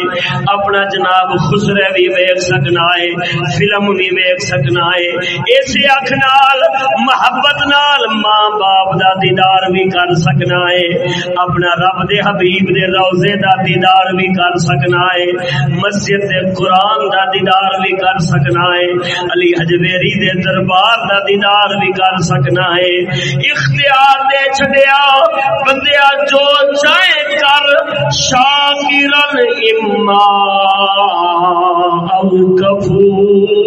اپنا جناب خسرے بھی ویکھ سکنا ہے، فلم بھی ویکھ سکنا ہے۔ اسی اکھ نال، محبت نال ماں باپ دا دیدار بھی کر سکنا ہے۔ اپنا رب دے حبیب دے روزے دا دیدار بھی کر سکنا ہے۔ مسجد دے قرآن دا دیدار بھی کر سکنا ہے۔ علی حجویری دے دربار دا دیدار بھی کر سکنا ہے۔ اختیار دے چھڈیا بندیا جو چاہے کر شاکرن اما او کفورا۔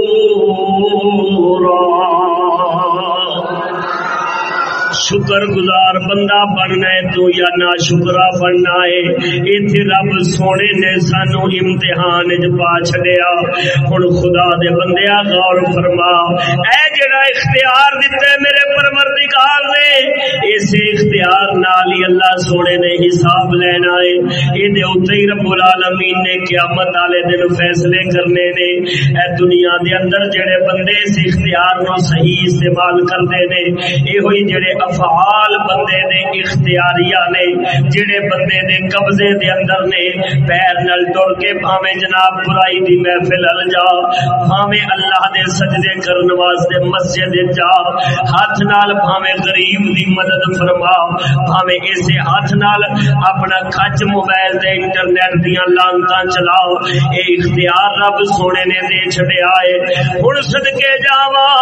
شکر گزار بندہ بننا ہے، تو یا نا شکرا بننا ہے۔ اتنے رب سونے نے سانو امتحان چ پا چڈیا ہوں خدا دے بندیا غور فرما۔ اے جڑا اختیار دیتے میرے پروردگار نے اسی اختیار نال ہی اللہ سونے نے حساب لینا ہے۔ یہ اتنے ہی رب العالمین نے قیامت والے دن فیصلے کرنے نے۔ اے دنیا دے اندر جڑے بندے اس اختیار نو صحیح استعمال کرتے نے یہ ہوئی جڑے افعال بندے دے اختیاریہ نے، جڑے بندے دے قبضے دے اندر نے، پیر نل ٹر کے بھاویں جناب برائی دی محفل ال جا، بھاویں اللہ دے سجدے کرن واسطے مسجد جا، ہاتھ نال بھاویں غریب دی مدد فرما، بھاویں اسے ہاتھ نال اپنا کچ موبائل دے انٹرنیٹ دیاں لانتاں چلاؤ، اے اختیار رب سونے نے دے چھڈیا ہے ہن صدکے جاواں،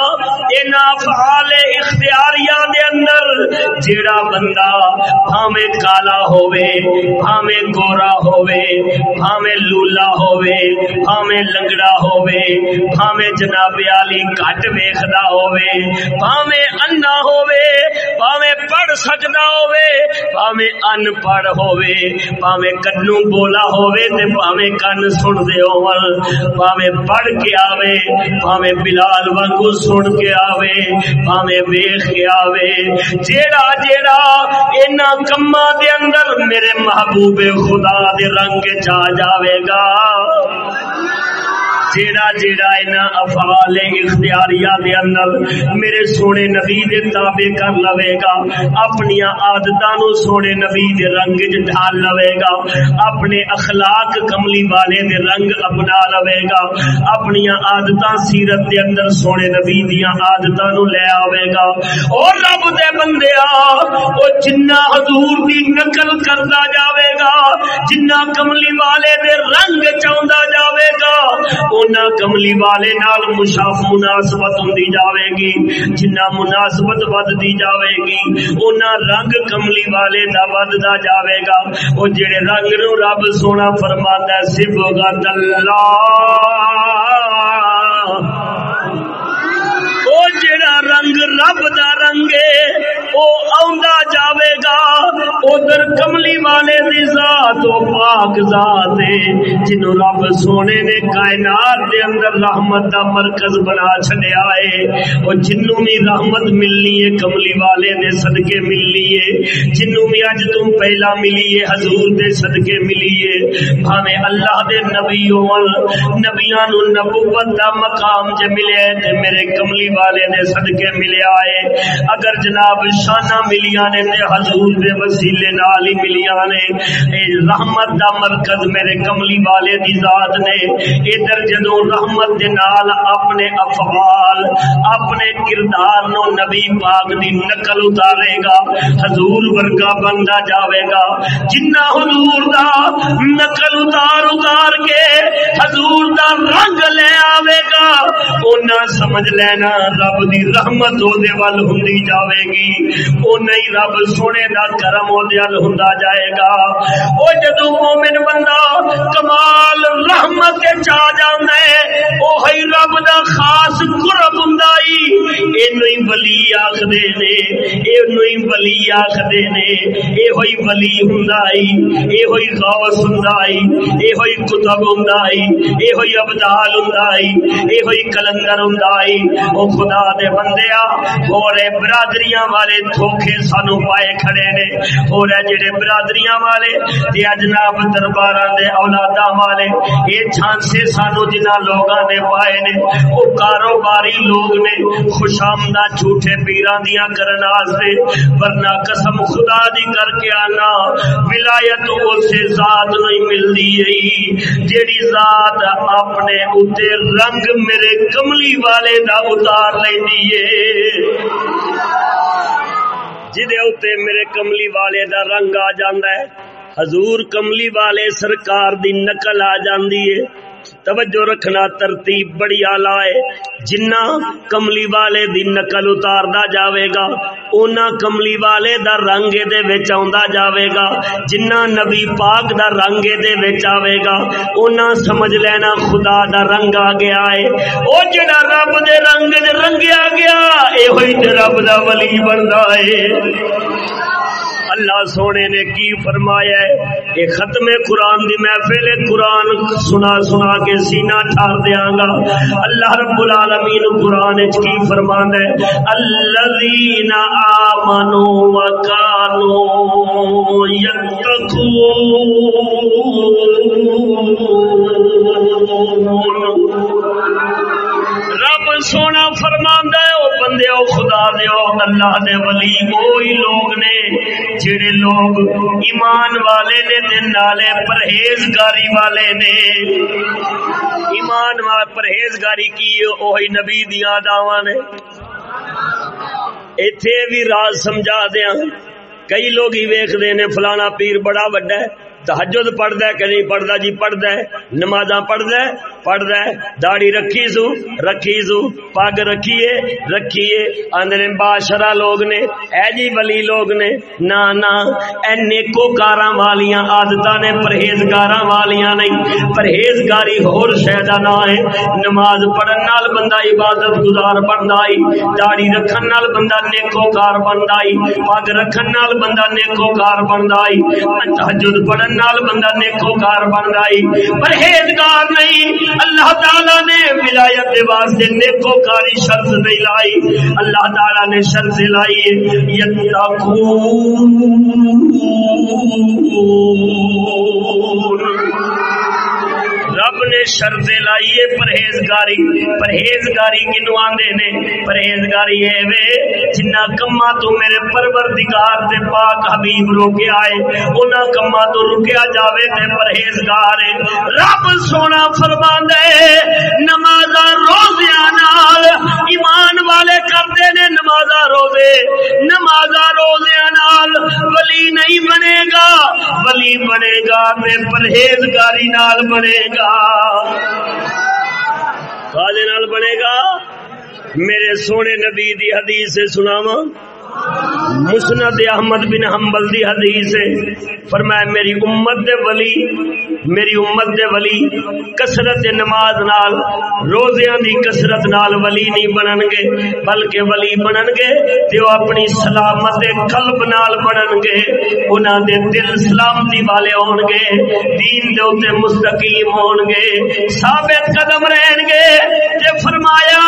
انہاں افعال اختیاریاں دے اندر جیڑا بندہ بھاویں کالا ہووے بھاویں گورا ہووے بھاویں لولا ہووے بھاویں لنگڑا ہووے بھاویں جناب علی گھٹ ویکھدا ہووے بھاویں انا ہووے بھاویں پڑھ سکدا ہووے بھاویں ان پڑھ ہووے بھاویں کنوں بولا ہووے تے بھاویں کن سن دے ہون بھاویں پڑھ کے آوے بھاویں بلال وانگو سن کے آوے بھاویں ویکھ کے آوے جیڑا جیڑا اینا کما دے اندر میرے محبوب خدا دے رنگ چا جاوے گا۔ جیڑا جیڑا اینا افعال اختیاریہ دے اندر میرے سونے نبی دے تابع کر لوے گا اپنی عادتاں نو سونے نبی دے رنگ وچ ڈھال لوے گا، اپنے اخلاق کملی والے دے رنگ اپنا لوے گا اپنی عادتاں سیرت دے اندر سونے نبی دیاں عادتاں نو لے آوے گا۔ او رب دے بندیا او جنہ حضور دی نقل کردا جاوے گا، جنہ کملی والے دے رنگ چاوندا جاوے گا اونا کملی والے نال مشاف مناسبت ہوندی جاوے گی جنہ مناسبت ودتی جاوے گی اونا رنگ کملی والے دا وددا جاوے گا او جڑے رنگ نو رب سونا فرماتا ہے سبغت اللہ او جڑا رنگ رب دا رنگ ہے او آندا جاوے گا۔ ادھر کملی والے دی ذات، او پاک ذات ہے جنوں رب سونے نے کائنات دے اندر رحمت دا مرکز بنا چھڈیا ہے او جنوں بھی رحمت ملنی ہے کملی والے دے صدقے ملنی ہے جنوں بھی اج تم پہلا ملی ہے حضور دے صدقے ملی ہے بھاویں اللہ دے نبی ہون نبیاں نو نبوت دا مقام جے ملے تے میرے کملی والے والے دے صدقے ملیا ہے اگر جناب شانہ ملیاں نے تے حضور دے وسیلے نال ہی ملیاں نے، اے رحمت دا مرکز میرے کملی والے دی ذات نے، ادھر جدوں رحمت دے نال اپنے افعال، اپنے کردار نو نبی پاک دی نقل اتارے گا، حضور ورگا بندا جاوے گا۔ جنہ حضور دا نقل اتار اتار کے حضور دا رنگ لے آوے گا، اونا سمجھ لینا رب دی رحمت او دے ول ہوندی جاوے گی۔ او نہیں رب سونے دا کرم او دے ول ہوندا جائے گا۔ او جدوں مومن بندہ کمال رحمت کے چا جاندا ہے، او ہی رب دا خاص قرب ہوندا ہی اینو ہی ولی آکھدے نے اینو ہی ولی آکھدے نے، اے ہوئی ولی ہوندا ہی اے ہوئی غوث ہوندا ہی اے ہوئی کتب ہوندا ہی اے ہوئی ابدال ہوندا ہی اے ہوئی کلندر ہوندا ہی او خدا دے بندیا ہورے برادریاں والے دھوکے سانو پائے کھڑے نے۔ ہورے جڑے برادریاں والے تے جناب درباراں دے اولاداں والے، اے چھانسے سانو جنہ لوگاں نے پائے نے، او کاروباری لوگ نے خوشامدہ جھوٹے پیراں دیاں کرن واسطے ورنہ قسم خدا دی کر کے آنا، ولایت اسے ذات نہیں ملدی ہے جیڑی ذات اپنے اوتے رنگ میرے کملی والے دا اتار لیندی ہے جدے میرے کملی والے دا رنگ آ ہے حضور کملی والے سرکار دی نقل آ جاندی ہے توجہ رکھنا، ترتیب بڑی آلہ ہے۔ جنہ کملی والے دی نقل اتاردا جاوے گا اونا کملی والے دا رنگ دے وچ آوندا جاوے گا جنہ نبی پاک دا رنگ دے وچ آوے گا اونا سمجھ لینا خدا دا رنگ آ گیا ہے۔ او جڑا رب دے رنگ دے رنگیا گیا اے ہوئی تے رب دا ولی بندا ہے۔ اللہ سونے نے کی فرمایا ہے یہ ختم قرآن دی محفل قرآن سنا سنا کے سینہ ٹھار دیاں گا۔ اللہ رب العالمین قرآن وچ کی فرماندا ہے، الذین آمنوا وکانوا یتقون۔ سونا فرماندا ہے، او بندے، او خدا دے، او اللہ دے ولی، وہی لوگ نے جڑے لوگ ایمان والے نے تے نالے پرہیزگاری والے نے۔ ایمان وال پرہیزگاری کی وہی نبی دیاں دعواں نے۔ ایتھے بھی راز سمجھا دیاں۔ کئی لوگ ہی ویکھدے نے، فلانا پیر بڑا وڈا ہے تحجد پڑھدا ہے کہ نہیں پڑھدا؟ جی پڑھدا ہے، نمازاں پڑھدا ہے پڑھدا ہے، داڑھی رکھی سو رکھی سو، پگ رکھیے رکھیے۔ اندر باشرا لوگ نے، اے جی ولی لوگ نے، نا نا، اے نیکو کاراں والیاں، عادتاں نے، پرہیزگاراں والیاں نہیں پرہیزگاری ہور شے دا نا ہے۔ نماز پڑھن نال بندہ عبادت گزار بندا ہے داڑھی رکھن نال بندہ نیکو کار بندا ہے پگ رکھن نال بندہ نیکو کار بندا ہے تہجد پڑھن نال بندہ نیکو کار بندا ہے پرہیزگار نہیں اللہ تعالیٰ نے ولایت واسطے نیکو کاری شرط نہیں لائی۔ اللہ تعالیٰ نے شرط لائی، یتقون۔ نے شرط لائی ہے پرہیزگاری پرہیزگاری کنو آندے نے؟ پرہیزگاری ہے وے، جنہ کما تو میرے پروردگار دے پاک حبیب روکے آئے انہاں کما تو رکیا جاوے تے پرہیزگار ہے رب سونا فرماندا ہے نمازاں روزیاں نال ایمان والے کردے نے نمازاں روزے۔ نمازاں روزیاں نال ولی نہیں بنے گا، ولی بنے گا تے پرہیزگاری نال بنے گا۔ کالے نال بنے گا میرے سونے نبی دی حدیث سے سناواں۔ مسند احمد بن حنبل دی حدیث ہے۔ فرمایا، میری امت دے ولی، میری امت دے ولی کثرت نماز نال، روزیاں دی کثرت نال ولی نہیں بنن گے، بلکہ ولی بنن گے تے او اپنی سلامت دے قلب نال بنن گے۔ انہاں دے دل سلامتی والے ہون گے، دین دے اوتے مستقیم ہون گے، ثابت قدم رہن گے۔ تے فرمایا،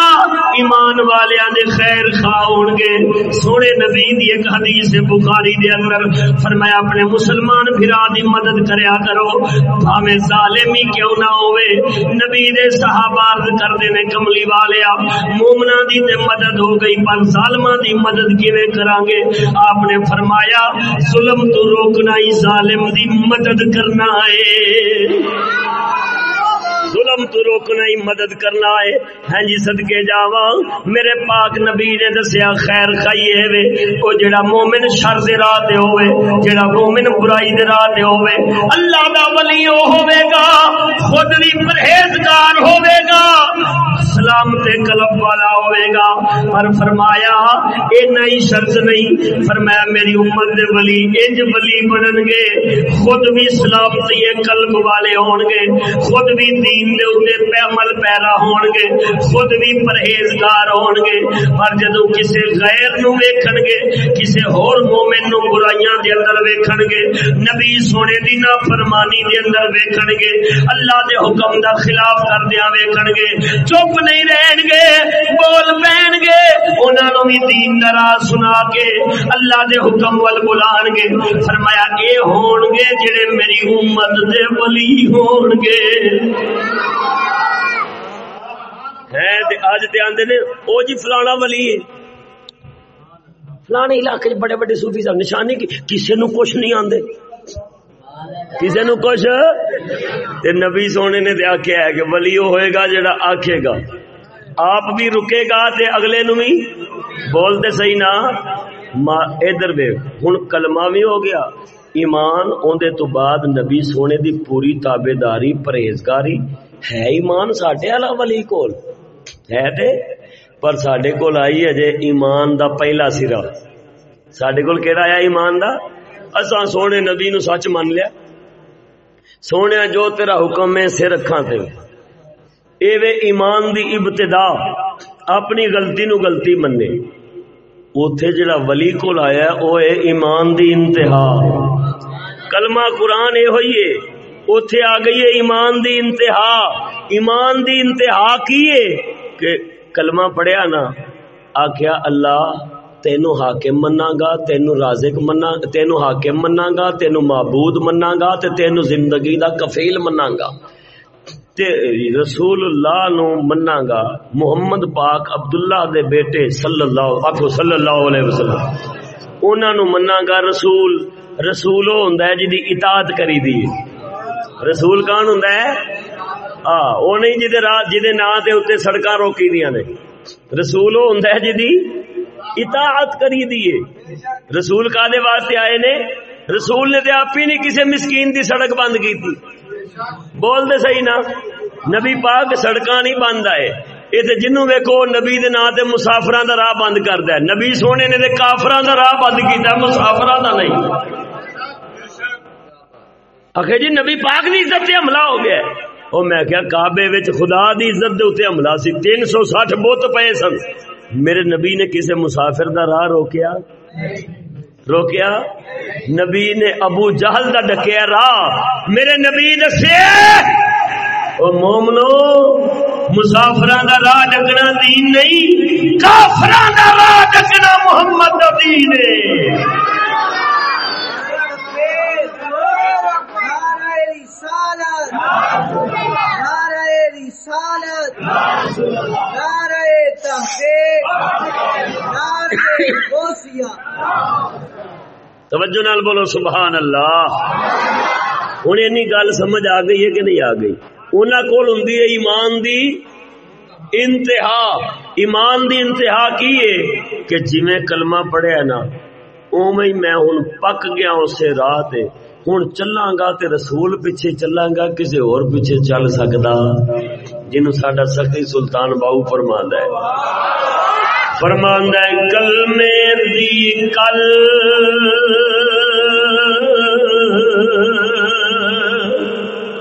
ایمان والیاں دے خیر خواہ ہون گے۔ سونے نبی دی ایک حدیث بخاری دے اندر، فرمایا اپنے مسلمان بھرا دی مدد کریا کرو، بھاوے ظالمی کیوں نہ ہوئے؟ نبی دے صحابہ عرض کردے نے کملی والیا مومنا دی تے مدد ہو گئی، پر ظالماں دی مدد کیویں کران گے آپ نے فرمایا، ظلم تو روکنا ہی ظالم دی مدد کرنا ہے۔ ظلم تو روکنا ہی مدد کرنا ہے۔ ہاں جی صدقے جاوا میرے پاک نبی نے دسیا، خیر کھائیے وے۔ او جڑا مومن شر دے راہ تے ہوے جڑا مومن برائی دے راہ تے ہوے اللہ دا ولی او ہوے گا، خود بھی پرہیزگار ہوے گا، سلامت قلب والا ہوے گا۔ پر فرمایا، اے نہیں شرط نہیں۔ فرمایا، میری امت دے ولی، انج ولی بنن گے خود بھی سلامتی قلب والے ہون گے خود بھی دین دے اوتے عمل پیرا ہون گے خود بھی پرہیزگار ہون گے پر جدو کسے غیر نو ویکھن گے کسے ہور مومن نو برائیاں دے اندر ویکھن گے نبی سونے دی نا فرمانی دے اندر ویکھن گے اللہ دے حکم دا خلاف کردیاں ویکھن گے چپ نہیں رہن گے بول پین گے انہاں نو بھی دین دا راہ سنا کے اللہ دے حکم ول بلان گے فرمایا اے ہون گے جڑے میری امت دے ولی ہون گے اج تے آندے نے، او جی فلانا ولی۔ ہے فلانے علاقے بڑے بڑے صوفی صاحب، نشانی کی کسی نو کچھ نہیں آندے۔ کسی نو کچھ؟ تے نبی سونے نے تے آکھیا ہے کہ ولی ہوئے گا جڑا آکھے گا۔ آپ بھی رکے گا تے اگلے نو بھی؟ بول بولتے صحیح نا؟ ادھر ویکھ، ہن کلمہ بھی ہو گیا۔ ایمان اندر تو بعد نبی سونے دی پوری تابعداری، پرہیزگاری ہے ایمان ساڈے والا ولی کول ہے تے پر سڈے کول آئی اجے ایمان دا پہلا سرا سڈے کول کہڑا آیا ایمان دا اساں سونے نبی نو سچ من لیا سونے جو تیرا حکم ہے سر رکھا تے اے وے ایمان دی ابتدا اپنی غلطی نو غلطی مننے اوتھے جڑا ولی کول آیا او اے ایمان دی انتہا کلمہ قرآن اے ہوئی ہے اوتھے آ گئی ہے، ایمان دی انتہا۔ ایمان دی انتہا کی ہے کہ کلمہ پڑھیا نا، آکھیا، اللہ تینو حاکم منا گا، تینو رازق منا تینو حاکم منا گا، تینو معبود منا گا، تے تینو زندگی دا کفیل منا گا۔ تے رسول اللہ نو منا گا، محمد پاک عبداللہ دے بیٹے صلی اللہ آخو صلی اللہ علیہ وسلم۔ انہاں نو منا گا رسول۔ رسول وہ ہوں جی اطاعت کری دی۔ رسول کون ہوں ہاں وہ نہیں جی جی نا اتنے سڑک روکی دیا نے۔ رسول وہ ہوں جی اطاعت کری دیے رسول کا دے واسطے آئے نے؟ رسول نے آپ ہی نہیں کسی مسکین دی سڑک بند کی تھی بول دے صحیح نا۔ نبی پاک سڑک نہیں بند آئے۔ یہ تو جنوں ویکو نبی دے نا تے مسافراں دا راہ بند کردا ہے۔ نبی سونے نے تے کافراں دا راہ بند کیتا مسافراں دا نہیں۔ آخر جی نبی پاک دی عزت سے حملہ ہو گیا وہ میں کیا کعبے وچ خدا دی عزت دے اتنے حملہ سی۔ تین سو سٹھ بت پے سن۔ میرے نبی نے کسی مسافر دا راہ روکیا؟ روکیا؟ نبی نے ابو جہل دا ڈکیا راہ۔ میرے نبی دسے۔ او مومنو، مسافراں دا راہ ڈکنا دین نہیں، کافراں دا راہ ڈکنا محمد دا دین ہے۔ رسالت نعرہ رسالت۔ نعرہ تحقیق۔ نعرہ غوثیہ۔ توجہ نال بولو سبحان اللہ ہوں این گل سمجھ آ گئی ہے کہ نہیں آ گئی؟ انہوں کو ہوں ایمان دی انتہا۔ ایمان دی انتہا کی ہے؟ کہ جی کلمہ پڑھیا نا او میں ہوں پک گیا اسے راہ ہوں چلاں گا تے رسول پیچھے چلاں گا کسی اور پیچھے چل سکتا جنوں ساڈا سخی سلطان باؤ فرماندا ہے۔ فرماندا ہے کل دی کل۔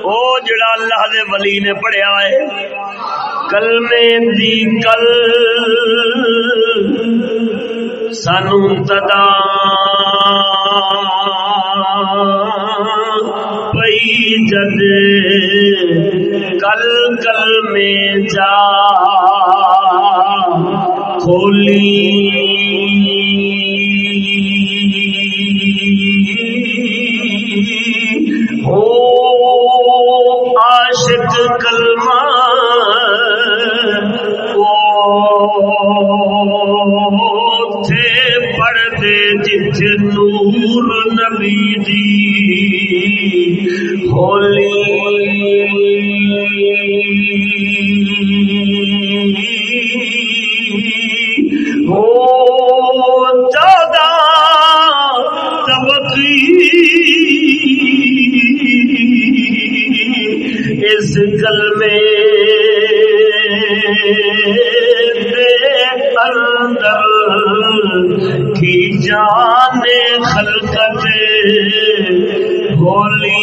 او جڑا اللہ دے ولی نے پڑھیا ہے کل دی کل۔ سانو تدا جد کل کل میں جا کھولی۔ ہو عاشق کلمہ تھے پڑھتے جت نور نبی دی۔ اس میں اندر کی جان خلقت ہولی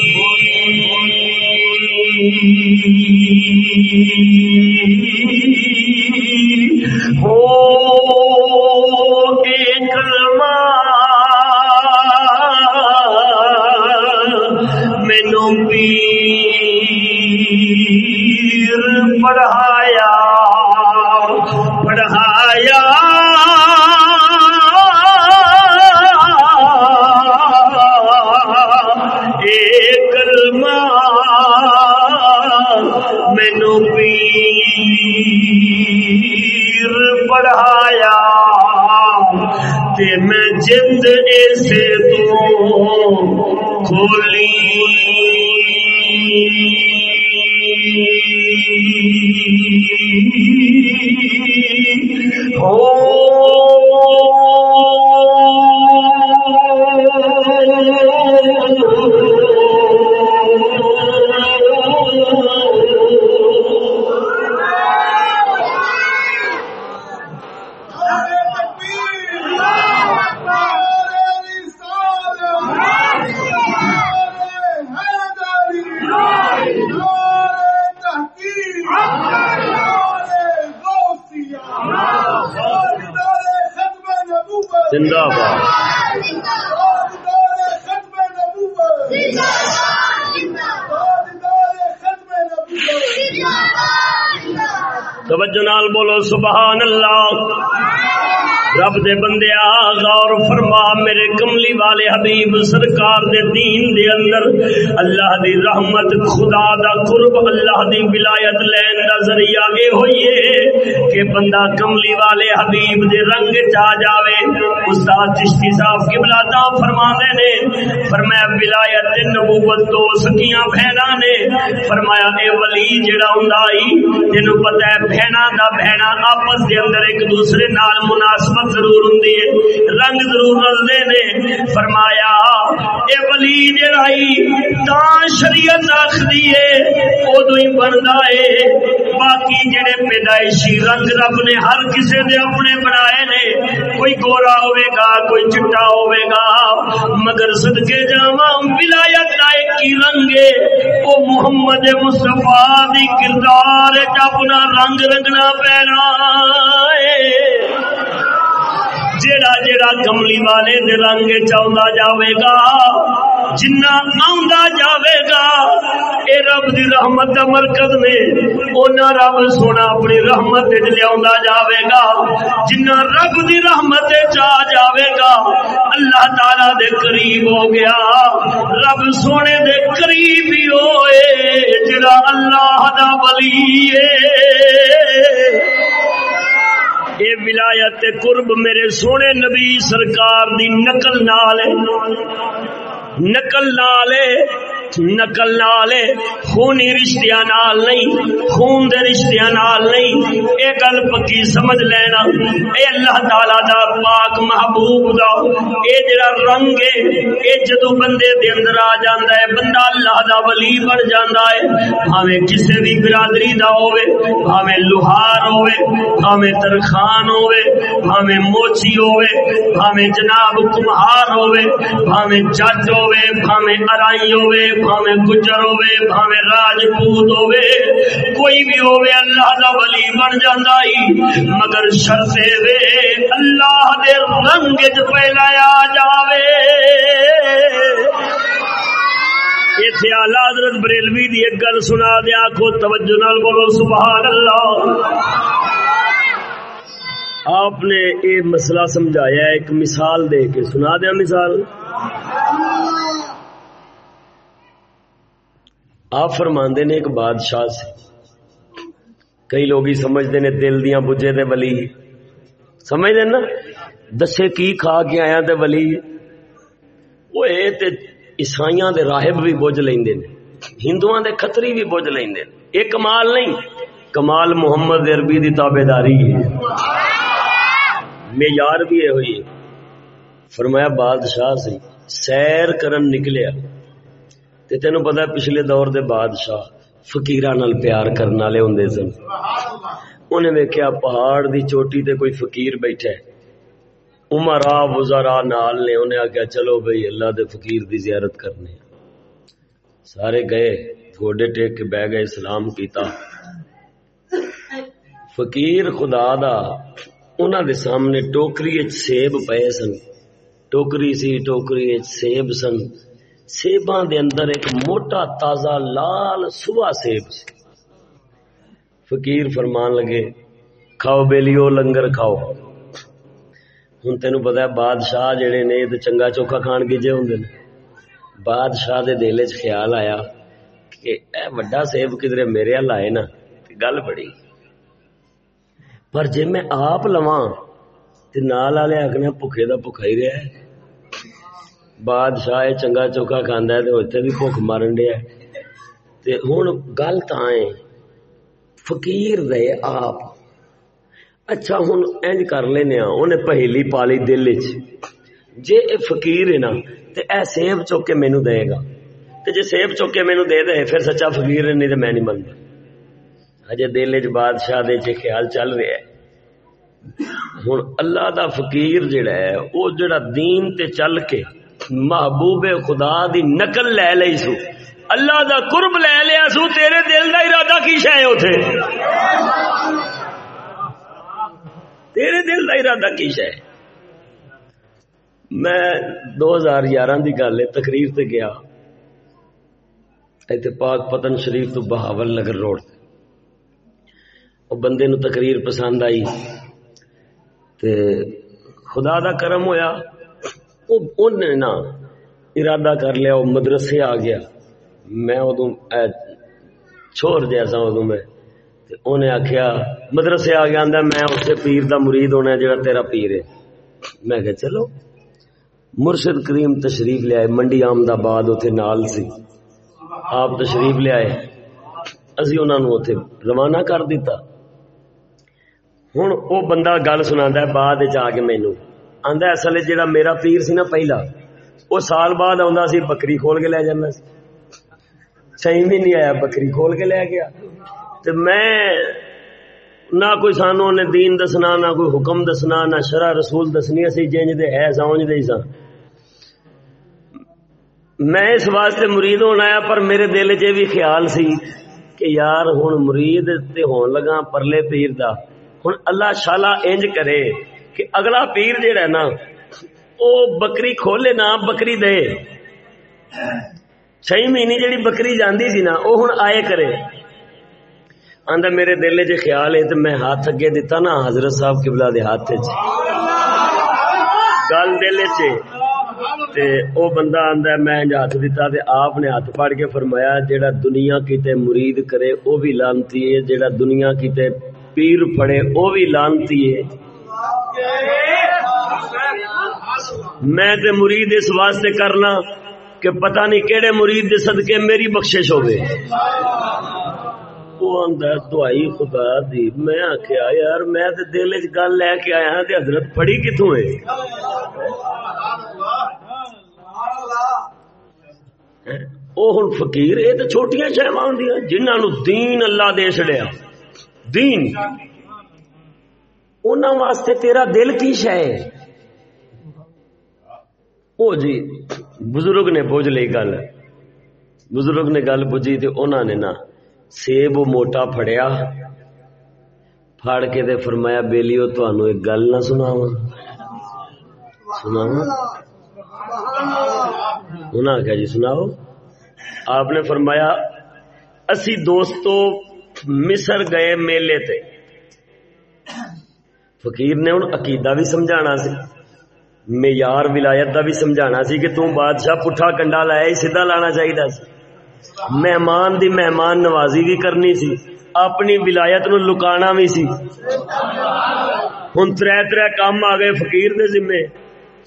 رحمت خدا دا قرب اللہ دی ولایت لین دا ذریعہ اے ہوئی ہے کہ بندہ کملی والے حبیب دے رنگ چا جاوے استاد چشتی صاحب قبلہ تا فرماندے نے، فرمایا ولایت تے نبوت تو سکیاں بہنا نے، فرمایا اے ولی جڑا ہوندا ائی تینوں پتہ ہے بہنا دا بہنا آپس دے اندر ایک دوسرے نال مناسبت رحمت ضرور ہوں رنگ ضرور رلتے نے، فرمایا بنتا ہے۔ باقی جڑے پیدائشی رنگ رب نے ہر کسی دے اپنے بنائے نے، کوئی گورا ہوے گا، کوئی چٹا ہوے گا۔ مگر صدقے جاواں ولایت کا ایک ہی رنگ ہے۔ او محمد مصطفی دی کردار اپنا رنگ رنگنا پینا ہے جیڑا جیڑا کملی والے دے رنگ چاہتا جاوے گا جنا آندا جاوے رب دی رحمت دا مرکز نے اونا رب سونا اپنی رحمت وچ لیاوندا جاوے گا۔ جنا رب دی رحمت چا جاوے گا، اللہ تعالی دے قریب ہو گیا۔ رب سونے دے قریب ہی ہوئے، جڑا اللہ دا ولی ہے۔ اے ولایت قرب میرے سونے نبی سرکار دی نقل نال نقل نال نقل نال خونی رشتہ نال نہیں، خون دے رشتہ نال نہیں۔ اے گل پکی سمجھ لینا، اے اللہ تعالی دا پاک محبوب دا۔ اے جڑا رنگ ہے، اے جدو بندے دے اندر آ جاندا ہے، بندہ اللہ دا ولی بن جاندا ہے۔ بھاویں کسے بھی برادری دا ہوے بھاویں لوہار ہوے بھاویں ترخان ہوے بھاویں موچی ہوے بھاویں جناب کمہار ہوے بھاویں جج ہوے بھاویں ارائی ہوے بھاویں گجر ہوے بھاویں راجپوت ہوے کوئی بھی ہوے اللہ دا ولی بن جاندا ہی۔ مگر شرط وے، اللہ دے رنگ وچ پہلایا جاوے۔ ایتھے اعلی حضرت بریلوی دی ایک گل سنا دیا کو توجہ نال بولو سبحان اللہ آپ نے یہ مسئلہ سمجھایا، ایک مثال دے کے سنا دیا، مثال۔ آپ فرماندے نے ایک بادشاہ سے۔ کئی لوگ ہی سمجھتے نے دل دیا بجے دے ولی۔ سمجھتے نا؟ دسے کی کھا کے آیا تے ولی۔ وہ اے تے عیسائیاں دے راہب بھی بوجھ لیندے نے۔ ہندوؤں دے خطری بھی بوجھ لیندے نے۔ یہ کمال نہیں، کمال محمد عربی دی تابے داری ہے۔ معیار بھی یہ ہوئی ہے۔ فرمایا بادشاہ سے سیر کرن نکلیا۔ تے تینو پتا پچھلے دور دے بادشاہ فقیرہ نال پیار کرنے والے ہوندے سن۔ انہیں ویکھیا پہاڑ دی چوٹی تے کوئی فقیر بیٹھا ہے۔ عمرا وزرا نال نے انہیں آخیا چلو بھئی اللہ دے فقیر دی زیارت کرنے۔ سارے گئے گوڈے ٹیک کے بہ گئے اسلام کیتا۔ فقیر خدا دا، انہاں دے سامنے ٹوکری سیب پئے سن۔ ٹوکری سی، ٹوکری سیب سن۔ سیباں دے اندر ایک موٹا تازہ لال سوا سیب سی۔ فقیر فرمان لگے، کھاؤ بیلیو، لنگر کھاؤ۔ ہوں تین پتا ہے بادشاہ جڑے نے تو چنگا چوکھا کھان گیجے ہوں بادشاہ دے دل چ خیال آیا کہ اے وڈا سیب کدھر میرے ہل آئے نا گل بڑی۔ پر جے میں آپ لواں، تے نال والے آخنے بھوکے دا بھوکا ہی رہا ہے۔ بادشاہ چنگا چوکا کھانا ہے تو اتنے بھی بھوک مارن دیا ہوں گل تو فقیر دے آپ اچھا ہوں اینج کر لینے انہیں پہلی پالی دل چ جے اے فقیر ہے نا تے اے سیب چوک کے مینو دے گا تے جے سیب چوک کے مینو دے دے پھر سچا فقیر نہیں تے میں نہیں منتا ہجے دل چ بادشاہ دے چ خیال چل رہا ہے ہوں اللہ دا فقیر جڑا ہے وہ جڑا دین تے چل کے محبوب خدا دی نقل لے لئی سو۔ اللہ دا قرب لے لیا سو، تیرے دل دا ارادہ کی شے اتے تیرے دل دا ارادہ کی شے میں دو ہزار گیارہ کی گل ہے، تقریر تے گیا۔ اتنے پاک پتن شریف تو بہاول نگر روڈ وہ بندے نو تقریر پسند آئی۔ تے خدا دا کرم ہویا۔ انہیں نا ارادہ کر لیا وہ مدرسے آ گیا میں ادو چھوڑ جیسا ادو میں انہیں آخیا مدرسے آ گیا میں اسے پیر دا مرید ہونا جڑا تیرا پیر ہے میں کہ چلو مرشد کریم تشریف لیا منڈی آمد آباد اتنے نال سی آپ تشریف لیا اسی انہوں نے اتنے روانہ کر دیتا ہوں وہ بندہ گل سنا بعد آ کے مینو آدھا اصل جہاں میرا پیر سی نا پہلا، وہ سال بعد آ بکری کھول کے لے جانا سی۔ بھی نہیں آیا، بکری کھول کے لے گیا۔ تو میں نہ کوئی سانو نے دین دسنا، نہ کوئی حکم دسنا، نہ شرع رسول دسنی اسی جنج دے ہے سمجھ دے سا میں اس واسطے مرید ہونا آیا، پر میرے دل چ بھی خیال سی کہ یار ہوں مرید تے ہون لگا پرلے پیر دا۔ ہوں اللہ شالا انج کرے۔ کہ اگلا پیر جہا نا وہ بکری کھولے نا، بکری دے۔ چھ مہینے جیڑی بکری جاندی سی نا وہ ہوں آئے کرے۔ آندا، میرے دل چ خیال ہے تو میں ہاتھ اگے دتا نا، حضرت صاحب قبلہ دے ہاتھ گل دل چ تے او بندہ آندا میں ہاتھ دیتا تے آپ نے ہاتھ پھڑ کے فرمایا، جیڑا دنیا کیتے مرید کرے، او بھی لانتی ہے۔ جیڑا دنیا کیتے پیر پڑے او بھی لانتی ہے۔ میں تے مرید اس واسطے کرنا کہ پتہ نہیں کیڑے مرید دے صدقے میری بخشش ہوے وہ آندا دعائی خدا دی۔ میں آکھیا، یار میں تے دل وچ گل لے کے آیا ہاں تے حضرت پڑھی کتھوں ہے؟ وہ ہوں فکیر یہ تو چھوٹیاں شہوا ہوں جنہوں دین اللہ دے چڑیا دین۔ ان واسطے تیرا دل کی شہ او جی بزرگ نے بوجھ لی گل۔ بزرگ نے گل بجھی تو انہوں نے نا سیب موٹا پھڑیا۔ پھڑ کے تے فرمایا، بیلیو تنوع ایک گل نہ سناوا سناوا انہاں کیا جی سناؤ۔ آپ نے فرمایا، اسی دوستو مصر گئے میلے تے۔ فقیر نے ان عقیدہ بھی سمجھانا سی۔ معیار ولایت دا بھی سمجھانا سی کہ تم بادشاہ پٹھا کنڈا لایا ہی سیدھا لانا چاہیے سی۔ مہمان دی مہمان نوازی بھی کرنی سی۔ اپنی ولایت نو لکانا بھی سی۔ ہن ترے ترے کام آ گئے فقیر دے ذمے۔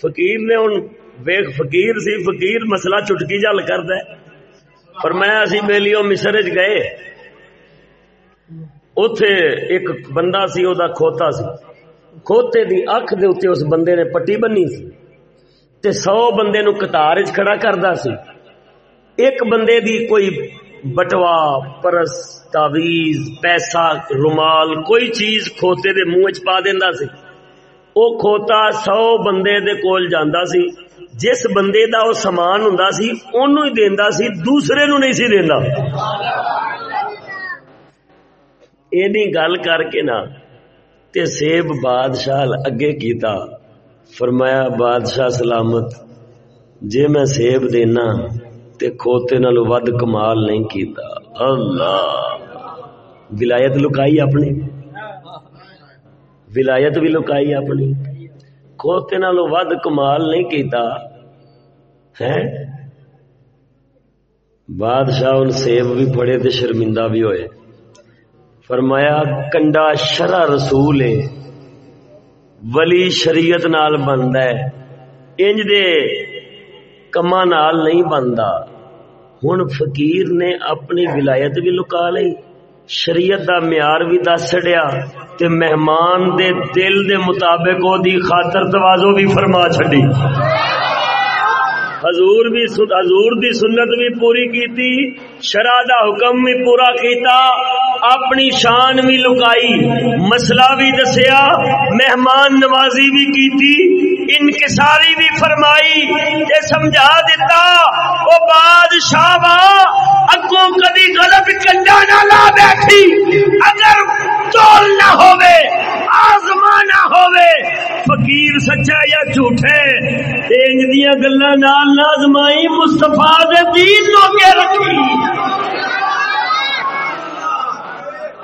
فقیر نے ہن ویخ فقیر سی، فقیر مسئلہ چٹکی جل کر دے پر میں اسی بیلیو مصر چ گئے۔ اتے ایک بندہ سی، او دا کھوتا سی۔ کھوتے دی اکھ دے اتے اس بندے نے پٹی بنی سی تے سو بندے نو قطار وچ کھڑا کردا سی۔ ایک بندے دی کوئی بٹوا پرس تعویز پیسہ رومال کوئی چیز کھوتے دے منہ چ پا دیندا سی۔ او کھوتا سو بندے دے کول جاندا سی۔ جس بندے دا وہ سامان ہوں سی اونوں ہی دیندا سی دوسرے نو نہیں سی دیندا۔ اینی گل کر کے نا تے سیب بادشاہ اگے کیتا۔ فرمایا، بادشاہ سلامت، جے میں سیب دینا تے کھوتے نالو ود کمال نہیں کیتا۔ اللہ! ولایت لکائی اپنی۔ ولایت بھی لکائی اپنی۔ کھوتے نالو ود کمال نہیں کیتا۔ ہے بادشاہ ان سیب بھی پڑے تے شرمندہ بھی ہوئے۔ فرمایا، کنڈا شرع رسول ہے، ولی شریعت نال بندا ہے، انج دے کما نال نہیں بندا۔ ہن فقیر نے اپنی ولایت بھی لکا لئی، شریعت دا معیار بھی دس چڑیا، تے مہمان دے دل دے مطابق او دی خاطر توازو بھی فرما چھڈی۔ حضور بھی حضور دی سنت بھی پوری کیتی شرع دا حکم بھی پورا کیتا، اپنی شان بھی لکائی، مسئلہ بھی دسیا، مہمان نوازی بھی کیتی انکساری بھی فرمائی تے سمجھا دیتا او بادشاہ اگوں کدی غلط کنڈا نہ لا بیٹھی۔ اگر تول نہ ہوے آزما نہ ہوے فقیر سچا یا جھوٹے؟ انج دیا گلا نال لازمائی مستفا دین نو کے رکھی۔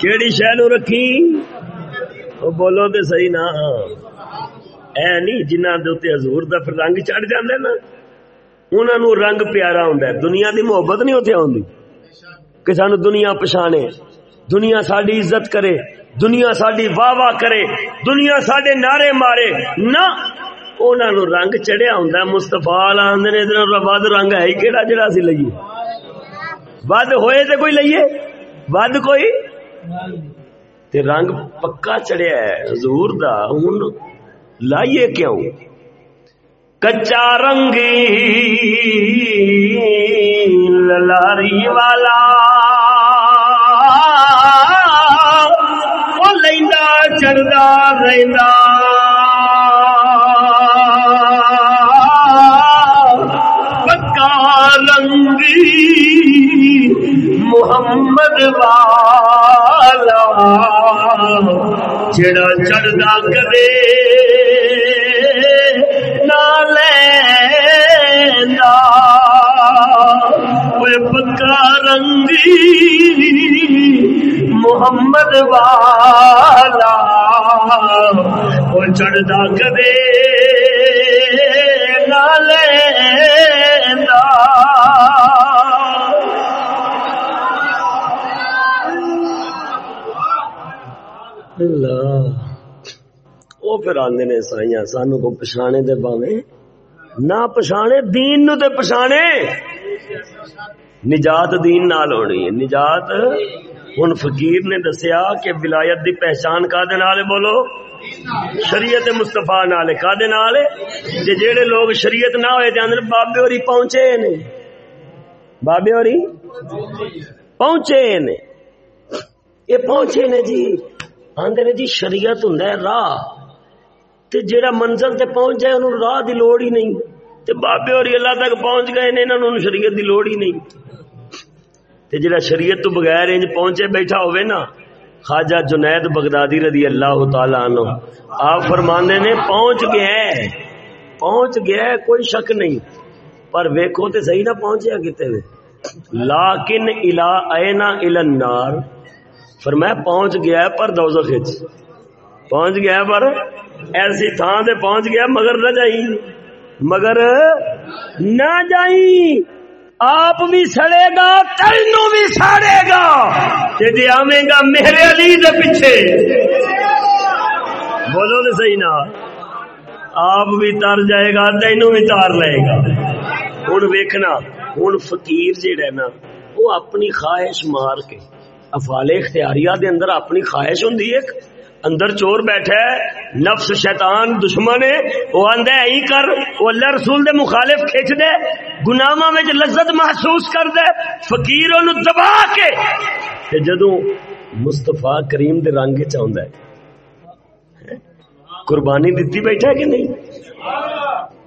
کیڑی شہ نو رکھی؟ وہ بولو تے صحیح نا اے نہیں جنہ دے حضور دا پھر رنگ چڑھ جاندے نا، انہاں نو رنگ پیارا ہوندا ہے۔ دنیا دی محبت نہیں اوتھے ہوندی کہ سانو دنیا پچھانے، دنیا ساری عزت کرے، دنیا ساری واہ واہ کرے، دنیا سڈے نعرے مارے۔ نہ انہوں رنگ چڑھیا ہوندا ہے۔ مصطفی ہوں مستفا آدھے ود رنگ ہے کہڑا جڑا سی لئیے۔ ود ہوئے تو کوئی لئیے؟ ود کوئی؟ تے رنگ پکا چڑھیا ہے۔ حضور دا ہوں لائیے کیوں؟ کچا رنگی للاری والا چڑھتا رہتا پکا رنگی محمد والا جڑا چڑھتا کدے؟ محمد والا وہ چڑھتا کدے نالے وہ پھر آدھے نے سائیاں، سانو کو پچھانے دے باوے نہ پچھانے، دین نو تے پچھانے۔ نجات دین نال ہونی ہے۔ نجات ہوں فقیر نے دسیا کہ ولایت دی پہچان کا بولو۔ شریعت مستفا نال کا جڑے لوگ شریعت نہ ہوئے جانے بابے اور پہنچے نے۔ بابے اور پہنچے نے۔ یہ پہنچے نے جی۔ آدھے نے جی شریعت ہوں راہ۔ تے جیڑا منزل تے پہنچ جائے انہوں راہ دی لوڑ ہی نہیں۔ تے بابے اور اللہ تک پہنچ گئے نے، انہوں شریعت دی لوڑ ہی نہیں۔ تے جڑا شریعت تو بغیر انج پہنچے بیٹھا ہوئے نا، خواجہ جنید بغدادی رضی اللہ تعالی عنہ، آپ فرمانے نے، پہنچ گیا ہے۔ پہنچ گیا ہے، کوئی شک نہیں۔ پر ویکھو تے صحیح نہ پہنچیا کتے ہوئے۔ لیکن الا اینا الی النار فرمایا پہنچ گیا ہے پر دوزخ وچ۔ پہنچ گیا ہے پر ایسی تھان تے پہنچ گیا مگر نہ جائی۔ مگر نہ جائی آپ بھی سڑے گا تینو بھی ساڑے گا۔ جی آوے گا میرے علی دے پیچھے۔ بولو تو صحیح نا۔ آپ بھی تر جائے گا تینو بھی تار لے گا۔ ہوں ویکھنا ہوں فقیر جہا نا وہ اپنی خواہش مار کے افال اختیاریہ دے اندر اپنی خواہش ہوں ایک اندر چور بیٹھا ہے، نفس شیطان دشمن ہے۔ وہ آندا ہے کر۔ وہ اللہ رسول دے مخالف کھچ دے گناہاں وچ لذت محسوس کر دے فقیر اونوں دبا کے۔ تے جدوں مصطفی کریم دے رنگ وچ آوندا ہے، قربانی دتی بیٹھا ہے کہ نہیں؟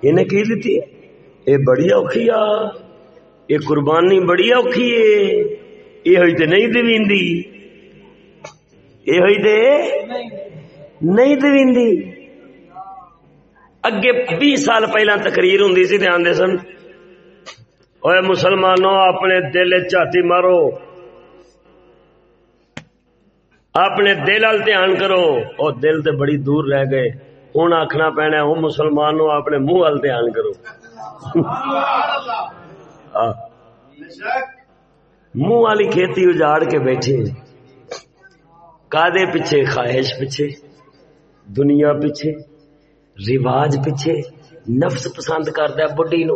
انہیں کی دتی اے بڑی اوکھی آ۔ اے قربانی بڑی اوکھی ہے۔ یہ ہوئی تے نہیں دیویندی یہ ہوئی دے نہیں دویندی اگے بھی سال پہلا تقریر ہوں سی آدھے سن اوے مسلمانوں اپنے دل چاتی مارو اپنے دل وال دھیان کرو اور دل تے بڑی دور رہ گئے ہوں آخنا پینا وہ مسلمانوں اپنے منہ وال دھیان کرو منہ والی کھیتی اجاڑ کے بیٹھے کادے پیچھے، خواہش پیچھے، دنیا پیچھے، رواج پیچھے، نفس پسند کرد بڈی نو۔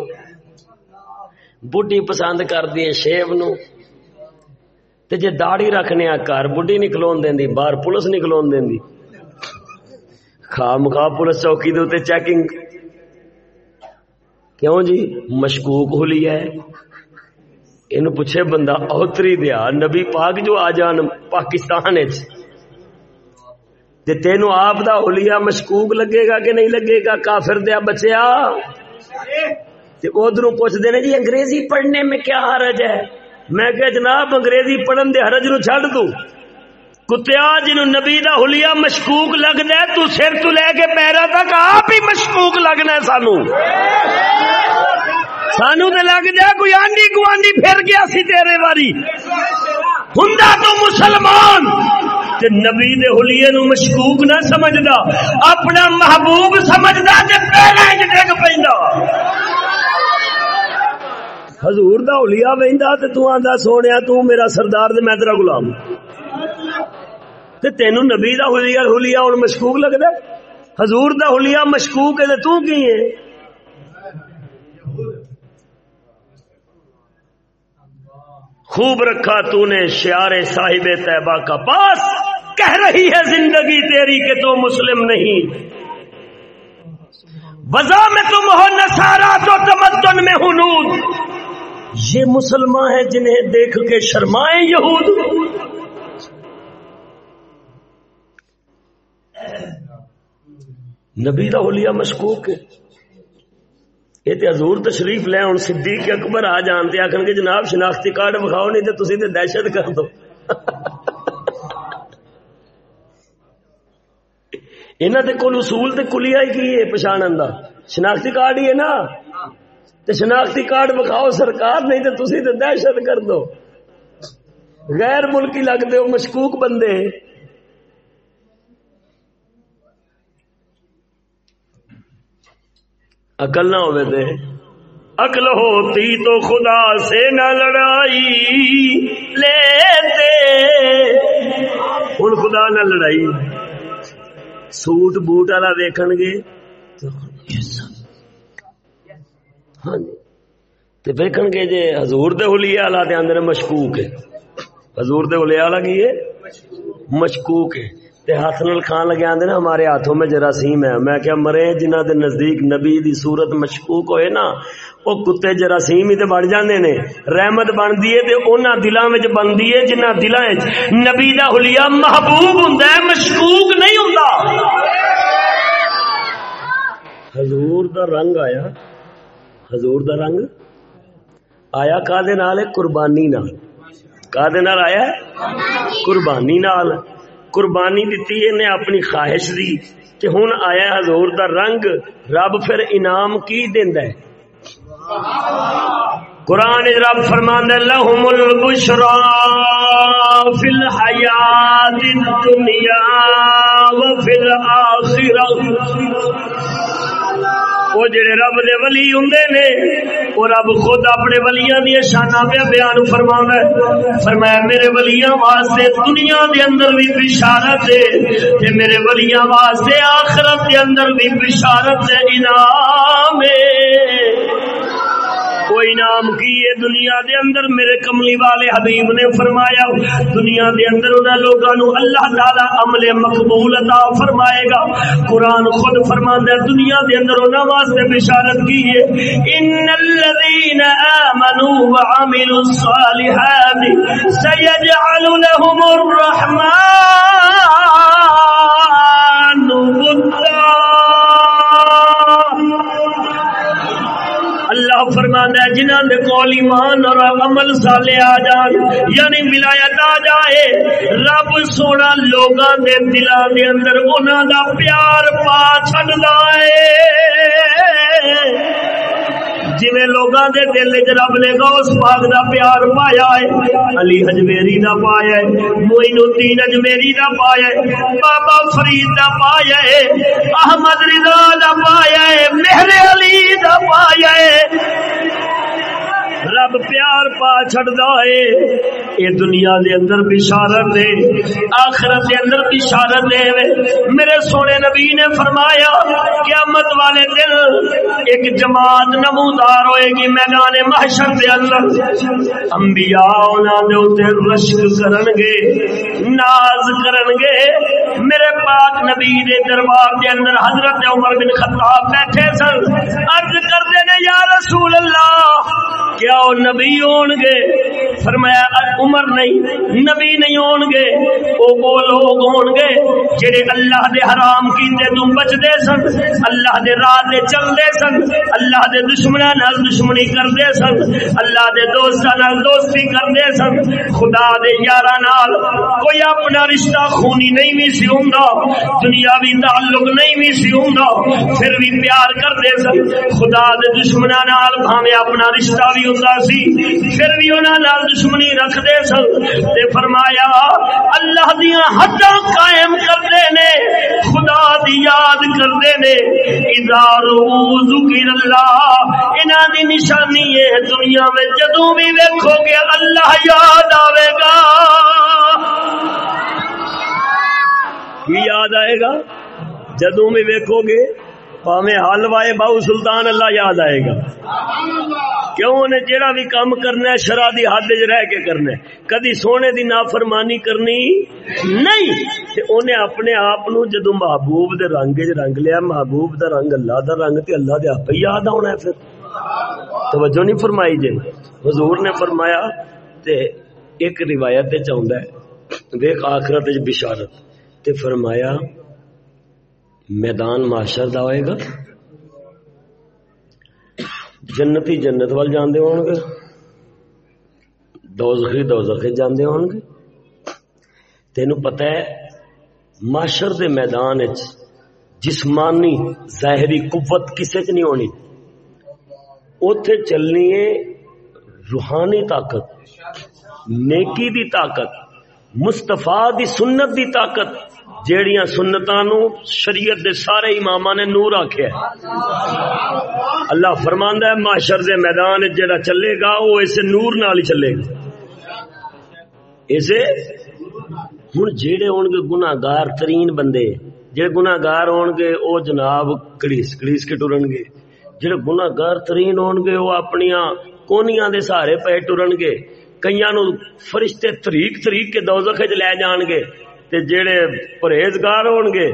بڈی پسند کردی شیو نو۔ تے جے داڑی رکھنے کر بڈی نہیں کلو دی، باہر پولیس نہیں کلو دی۔ خواہ پولیس چوکی دے چیکنگ۔ کیوں جی؟ مشکوک ہو لیا ہے۔ یہ پوچھے بندہ اوتری دیا، نبی پاک جو آ جان پاکستان جی تین آپ دا حلیہ مشکوک لگے گا کہ نہیں لگے گا؟ کافر دیا بچیا۔ جی ادھر پوچھتے ہیں جی انگریزی پڑھنے میں کیا حرج ہے؟ میں کہ جناب انگریزی پڑھن دے حرج نو چھڈ دوں۔ کتیا جنو نبی دا حلیہ مشکوک لگتا ہے، تو سر تو لے کے پیرا تک آپ ہی مشکوک لگنا ہے سانو۔ سانو تو لگ جائے کوئی آنڈی گوانڈی پھر گیا سی تیرے باری ہوں تو مسلمان۔ تے نبی دے حلیے نو مشکوک نہ سمجھدا، اپنا محبوب سمجھدا تے پہلے وچ ڈگ پیندا۔ حضور دا حلیہ ویندا تے تو آندا، سونیا تو میرا سردار تے میں تیرا غلام۔ تے تینوں نبی دا حلیہ حلیہ ہن مشکوک لگدا حضور دا حلیہ مشکوک ہے تے تو کی ہے؟ خوب رکھا تو نے شیار صاحب طیبہ کا پاس۔ کہہ رہی ہے زندگی تیری کہ تو مسلم نہیں۔ وزا میں تم ہو نسارا تو تمدن میں ہنود یہ مسلمان ہے جنہیں دیکھ کے شرمائیں یہود۔ نبی دا اولیاء مشکوک یہ تے حضور تشریف لے، ہن صدیق اکبر آ جانتے آخر کہ جناب شناختی کارڈ بکھاؤ نہیں تو تسی تے دہشت کر دو انہوں دے کول اصول تے کلیا ہی کی ہے پچھانن دا؟ شناختی کارڈ ہی ہے نا؟ تے شناختی کارڈ بکھاؤ سرکار، نہیں تے تسی تے دہشت کر دو غیر ملکی لگ دے مشکوک بندے۔ عقل نہ ہوئے دے عقل ہوتی تو خدا سے نہ لڑائی لیتے۔ ہوں خدا نہ لڑائی۔ سوٹ بوٹ والا ویکن گے؟ ہاں جی۔ ویکن گے جی ہزور دلی والا آدھے مشکوک ہے۔ ہزور دلی والا کی ہے؟ مشکوک ہے۔ تے ہاتھ نال کھان لگے آندے نا، ہمارے ہاتھوں میں جراثیم ہے۔ میں کیا مرے جنہ دے نزدیک نبی دی صورت مشکوک ہوئے نا او کتے جراثیم ہی تے بن جاندے نے، رحمت بندی ہے تے انہاں دلاں وچ بندی ہے جنہاں دلاں وچ نبی دا حلیہ محبوب ہوندا ہے، مشکوک نہیں ہوندا۔ حضور دا رنگ آیا۔ حضور دا رنگ آیا کا دے نال؟ قربانی نال۔ کا دے نال آیا؟ قربانی نال۔ قربانی دیتی ہے اپنی خواہش دی کہ ہن آیا حضور دا رنگ، رب پھر انعام کی دیندا ہے؟ قرآن رب فرمان لهم البشرا فی الحیات الدنیا وفی الاخرہ وہ جڑے رب دے ولی ہوندے نے، وہ رب خود اپنے ولیاں دی شاناں پہ بیان فرماوندا ہے۔ فرمایا، میرے ولیاں واسطے دنیا دے اندر بھی بشارت ہے، تے میرے ولیاں واسطے آخرت دے اندر بھی بشارت ہے، انعام ہے۔ کوئی نام کی یہ دنیا دے اندر؟ میرے کملی والے حبیب نے فرمایا، دنیا دے اندر انہاں لوگاں نو اللہ تعالی عمل مقبول عطا فرمائے گا۔ قرآن خود فرماندا ہے، دنیا دے اندر انہاں واسطے بشارت کی ہے۔ ان الذين امنوا وعملوا الصالحات سيجعل لهم الرحمن اللہ ہے، جنہاں دے کول ایمان اور عمل سالے آ جان یعنی ولایت آ جائے، رب سونا لوگاں دے دلاں دے اندر انہاں دا پیار پا چھڈدا ہے۔ جی لوگوں کے دل چ رب نے گوس پاک دا پیار پایا ہے، علی ہجمیری دا پایا ہے موئن الدین اجمیری دا پایا ہے، بابا فرید دا پایا ہے، احمد رضا دا پایا ہے، مہر علی دا پایا ہے۔ رب پیار پا چھڑدا ہے۔ اے دنیا دے اندر بشارت ہے آخرت دے اندر بشارت ہے میرے سونے نبی نے فرمایا، قیامت والے دن ایک جماعت نمودار ہوئے گی میدان محشر دے اندر۔ انبیاء انہاں دے اوتے رشک کرن گے، ناز کرن گے۔ میرے پاک نبی دے دربار دے اندر حضرت عمر بن خطاب بیٹھے سن۔ عرض کردے نے، یا رسول اللہ، کیا او نبی ہون گے۔ فرمایا عمر نہیں، نبی نہیں ہون گے۔ او وہ لوگ ہون گے جڑے اللہ دے حرام کیتے تو بچدے سن، اللہ دے راہ تے چلدے سن، اللہ دے دشمناں نال دشمنی کردے سن، اللہ دے دوستاں نال دوستی کردے سن۔ خدا دے یاراں نال کوئی اپنا رشتہ خونی نہیں بھی سی ہوندا، دنیاوی تعلق نہیں بھی سی ہوندا، پھر بھی پیار کردے سن۔ خدا دے دشمناں نال بھاویں اپنا رشتہ بھی ہوندا سی۔ پھر بھی انہاں نال دشمنی رکھدے سن تے فرمایا، اللہ دیاں حداں قائم کردے نے، خدا دی یاد کردے نے، اذا ذکر اللہ انہاں دی نشانی ہے دنیا میں، جدوں بھی ویکھو گے اللہ یاد آوے گا۔ کی یاد آئے گا؟ جدوں بھی ویکھو گے، پاویں حل وائے باؤ سلطان اللہ یاد آئے گا۔ کیوں انہیں جیڑا بھی کام کرنا ہے شرع دی حد وچ رہ کے کرنا ہے؟ کدی سونے دی نافرمانی کرنی نہیں؟ تے انہیں اپنے آپ نو جدوں محبوب دے رنگ وچ رنگ لیا، محبوب دا رنگ، اللہ دا رنگ، تے اللہ دے آپ ہی یاد آنا ہے پھر۔ توجہ نہیں فرمائی جے حضور نے فرمایا، تے ایک روایت تے چاہندا ہے دیکھ آخرت وچ بشارت۔ تے فرمایا، میدان معاشر دا ہوئے گا؟ جنتی جنت وال جاندے ہون گے دوزخی دوزخی جاندے ہون گے تینو پتہ ہے، معاشر دے میدان وچ جسمانی ظاہری قوت کسے چ نہیں ہونی۔ اوتھے چلنی ہے روحانی طاقت، نیکی دی طاقت، مصطفیٰ دی سنت دی طاقت۔ جیڑیاں سنتاں نو شریعت دے سارے اماماں نے نور آکھیا ہے۔ اللہ فرماندا ہے معاشر دے میدان جڑا چلے گا وہ اسے نور نال ہی چلے گا۔ اسے ہن جیڑے ہون گے گناہگار ترین بندے جڑے گناہگار ہون گے، او جناب کڑیس کڑیس کے ٹرن گے۔ جڑے گناہگار ترین ہون گے وہ اپنیاں کونیاں دے سہارے پے ٹرن گے۔ کئیاں نو فرشتے طریق طریق کے دوزخ وچ لے جان گے۔ تے جڑے پرہیزگار ہون گے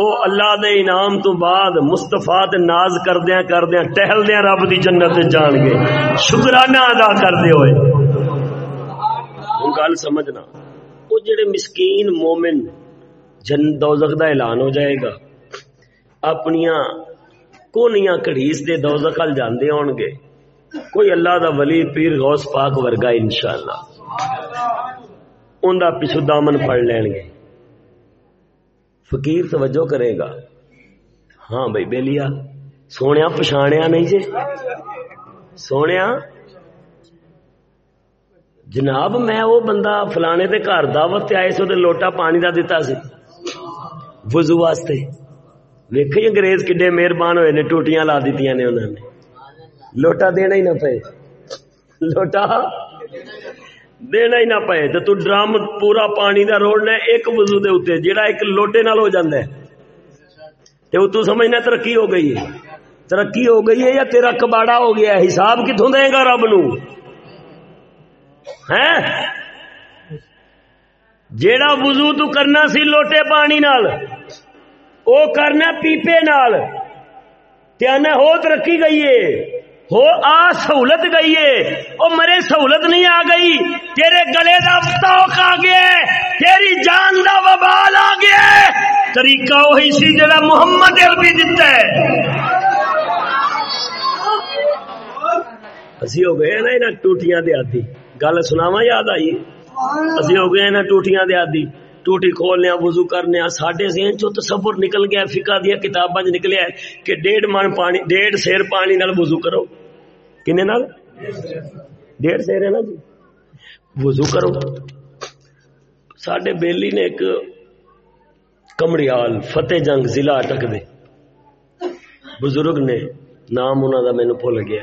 او اللہ دے انعام تو بعد مصطفیٰ تے ناز کردیاں کردیاں، ٹہلدیاں رب دی جنت تے جان گے شکرانہ ادا کردے ہوئے۔ ہن گل سمجھنا، او جڑے مسکین مومن جن دوزخ دا اعلان ہو جائے گا، اپنیاں کونیاں کڑیس دے دوزخ ال جاندے ہون گے کوئی اللہ دا ولی پیر غوث پاک ورگا انشاءاللہ۔ ان کا پچھو دامن پڑ لین گے۔ فقیر توجہ کرے گا۔ ہاں بھائی بےلیا سونے پچھاڑیا نہیں جی؟ سونے جناب، میں وہ بندہ فلانے دے گھر دعوت آئے سو لوٹا پانی دا دیتا سی۔ وضو واسطے۔ ویک جی انگریز کڈے مہربان ہوئے نے، ٹوٹیاں لا دیتی نے انہوں نے۔ لوٹا دینا ہی نہ پے۔ لوٹا۔ دینا ہی نہ پے تو تو ڈرم پورا پانی دا روڑنا ہے ایک وضو دے اوتے جیڑا ایک لوٹے نال ہو جاندا ہے تے او تو سمجھنا ترقی ہو گئی ہے ترقی ہو گئی ہے یا تیرا کباڑا ہو گیا ہے حساب کتھوں دے گا رب نو ہیں جیڑا وضو تو کرنا سی لوٹے پانی نال او کرنا پیپے نال تے انا ہو ترقی گئی ہے ہو آ سہولت گئی ہے۔ او مرے سہولت نہیں آ گئی۔ تیرے گلے دا توق آ گیا تیری جان دا وبال آ گیا طریقہ وہی سی جڑا محمد عربی دتا ہے۔ اسی ہو گئے نا انہاں ٹوٹیاں دے آدھی۔ گل سناواں یاد آئی؟ اسی ہو گئے نا ٹوٹیاں دے آدھی۔ ٹوٹی کھولنے وضو کرنے ساڈے ذہن چو تصور نکل گیا فقہ دیا کتاباں نکلیا کہ ڈیڑھ من پانی، ڈیڑھ سیر پانی نال وضو کرو۔ کنے نال؟ ڈیڑھ سیر ہے نا جی۔ وضو کرو۔ ساڈے بیلی نے ایک کمڑیال فتح جنگ ضلع اٹک دے۔ بزرگ نے نام انہوں دا مینو بھول گیا۔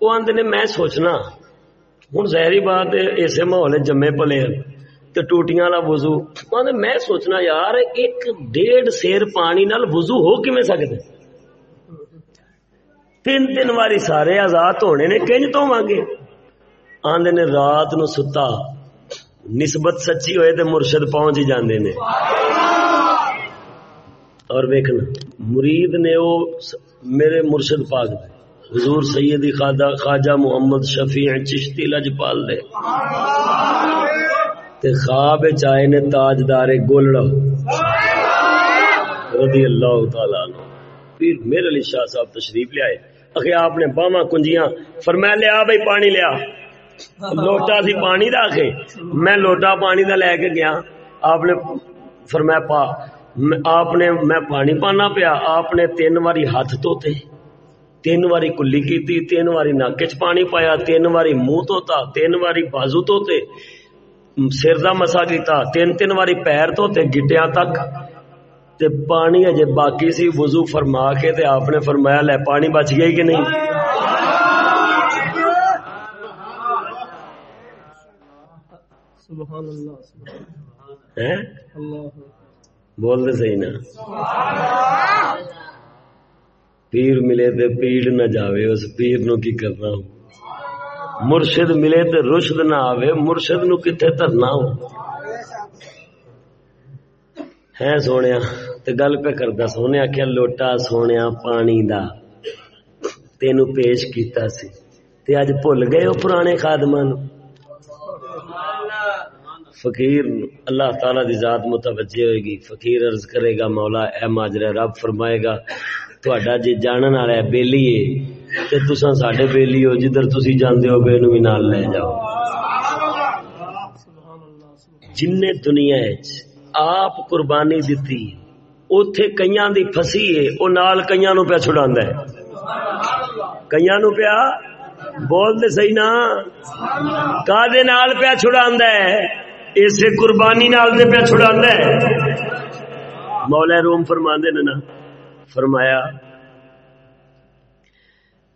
وہ آدھے نے میں سوچنا ہوں ظاہری بات اسے ماحول جمے پلے ہیں تو ٹوٹیاں والا وضو۔ آدھے میں سوچنا، یار، ایک ڈیڑھ سیر پانی نال وضو ہو کیویں سکتے تین تین واری سارے آزاد ہونے نے کنج تو مانگے آندے نے رات نو ستا۔ نسبت سچی ہوئے تے مرشد پہنچ ہی جاندے نے۔ اور ویکھنا، مرید نے وہ میرے مرشد پاک دے۔ حضور سیدی خواجہ خواجہ محمد شفیع چشتی لجپال دے۔ تے خواب چائے نے تاجدار گولڑا۔ رضی اللہ تعالیٰ عنہ۔ پھر میرے علی شاہ صاحب تشریف لے آئے۔ اخی آپ نے باما کنجیاں، فرمایا لیا بھائی پانی لیا لوٹا سی پانی دا اخی میں لوٹا پانی دا لے کے گیا۔ آپ نے فرمایا پا، آپ نے میں پانی پانا پیا۔ آپ نے تین واری ہاتھ دھوتے۔ تین واری کلی کی تین واری نک چ پانی پایا۔ تین واری منہ دھوتا۔ تین واری بازو دھوتے۔ سر کا مسا کیتا۔ تین تین واری پیر دھوتے گٹیا تک۔ تے پانی اجے باقی سی وضو فرما کے تے آپ نے فرمایا لے پانی بچ گیا کہ نہیں؟ سبحان اللہ بول دے صحیح نا۔ پیر ملے تے پیڑ نہ جاوے اس پیر نو کی کرنا ہوں مرشد ملے تے رشد نہ آوے مرشد نو کتھے ترنا ہوں ہے سونے تے گل پہ کردا سونے آخیا لوٹا سونے پانی دا تینو پیش کیتا سی تے اج بھول گئے ہو پرانے خادماں نو فقیر اللہ تعالی دی ذات متوجہ ہوئے گی فقیر عرض کرے گا مولا اے ماجرا رب فرمائے گا تہاڈا جے جانن والا ہے بیلی ہے تے تساں ساڈے بیلی ہو جدھر تسی جاندے ہو بے نو بھی نال لے جاؤ جن دنیا وچ آپ قربانی دتی اوتھے کئیاں دی پھسی ہے، او نال کئیاں نو پیا چھڑاندا ہے۔ کئیاں نو پیا؟ بول دے صحیح نا۔ کا دے نال پیا چھڑاندا ہے؟ اسے قربانی نال دے پیا چھڑاندا ہے۔ مولا روم فرماندے نے نا، فرمایا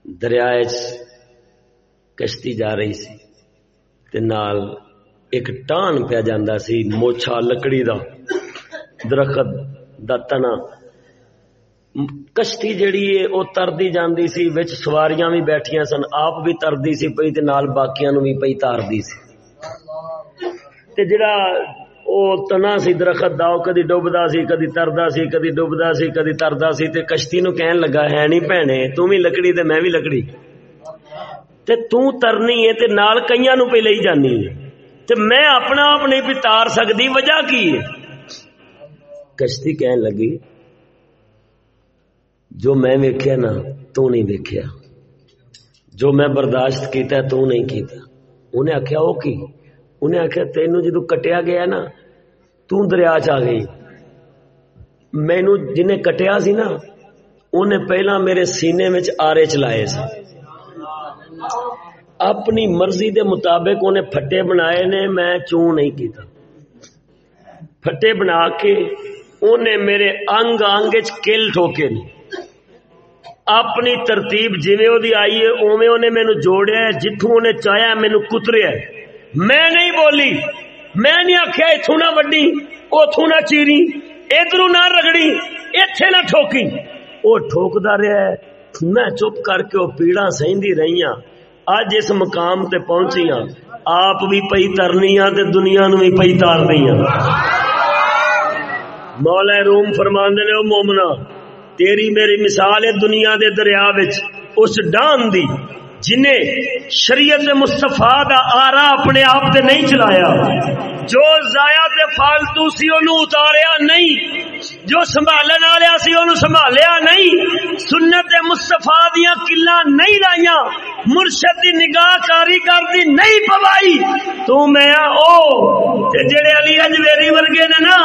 دریا کشتی جا رہی سی، تے نال ایک ٹان پیا جاندا سی، موچھا لکڑی دا۔ درخت دا تنا۔ کشتی جڑی ہے، او تردی جاندی سی، وچ سواریاں بھی بیٹھیاں سن۔ آپ بھی تردی سی پئی تے نال باقیاں نو بھی پئی تاردی سی۔ تے جڑا او تنا سی درخت دا کدی ڈوبدا سی، کدی تردا سی، کدی ڈوبدا سی، کدی تردا سی۔ تے کشتی نو کہن لگا، ہے نہیں بھنے تو بھی لکڑی تے میں بھی لکڑی۔ تے تو ترنی ہے تے نال کئیاں نو پہ لئی جانی ہے۔ تے میں اپنا آپ نہیں بھی تار سکتی وجہ کی ہے؟ کشتی کہن لگی، جو میں ویکھیا نا، تو نہیں ویکھیا۔ جو میں برداشت کیتا ہے، تو نہیں کیتا۔ انہیں آخیا وہ کی؟ انہیں آخیا تینو جدو کٹیا گیا نا، تو دریا چ آ گئی۔ مینو جنہیں کٹیا سی نا، انہیں پہلا میرے سینے میں آرے چلائے سی اپنی مرضی دے مطابق انہیں پھٹے بنائے نے، میں چون نہیں کیتا۔ پھٹے بنا کے انہیں میرے انگ انگ کل ٹھوکے نے۔ اپنی ترتیب جویں وہ آئی ہے اوے انہیں مینو جوڑیا ہے جتوں انہیں چاہیا مینو کتریا ہے۔ میں نہیں بولی، میں نہیں آخیا اتوں نہ وڈی اتوں نہ چیری ادھر نہ رگڑی اتے نہ ٹھوکی۔ وہ ٹھوکتا رہا ہے، میں چپ کر کے وہ پیڑا سہی رہی ہوں اج اس مقام تے پہنچی ہاں۔ آپ بھی پئی ترنی ہاں تے دنیا نو بھی پئی تارنی ہاں۔ مولا روم فرماندے نے، او مومنا تیری میری مثال ہے دنیا دے دریا وچ، اس ڈان دی۔ جنہیں شریعت مستفا کا آرا اپنے آپ تے نہیں چلایا، جو ضائع تے فالتو سی انہوں اتاریا نہیں، جو سنبھالن والیا سی انہوں سنبھالیا نہیں، سنت مستفا دیا کلا نہیں لائیا مرشد دی نگاہ کاری کر دی نہیں پوائی۔ تو میں او، تے جڑے علی اجویری ورگے نے نا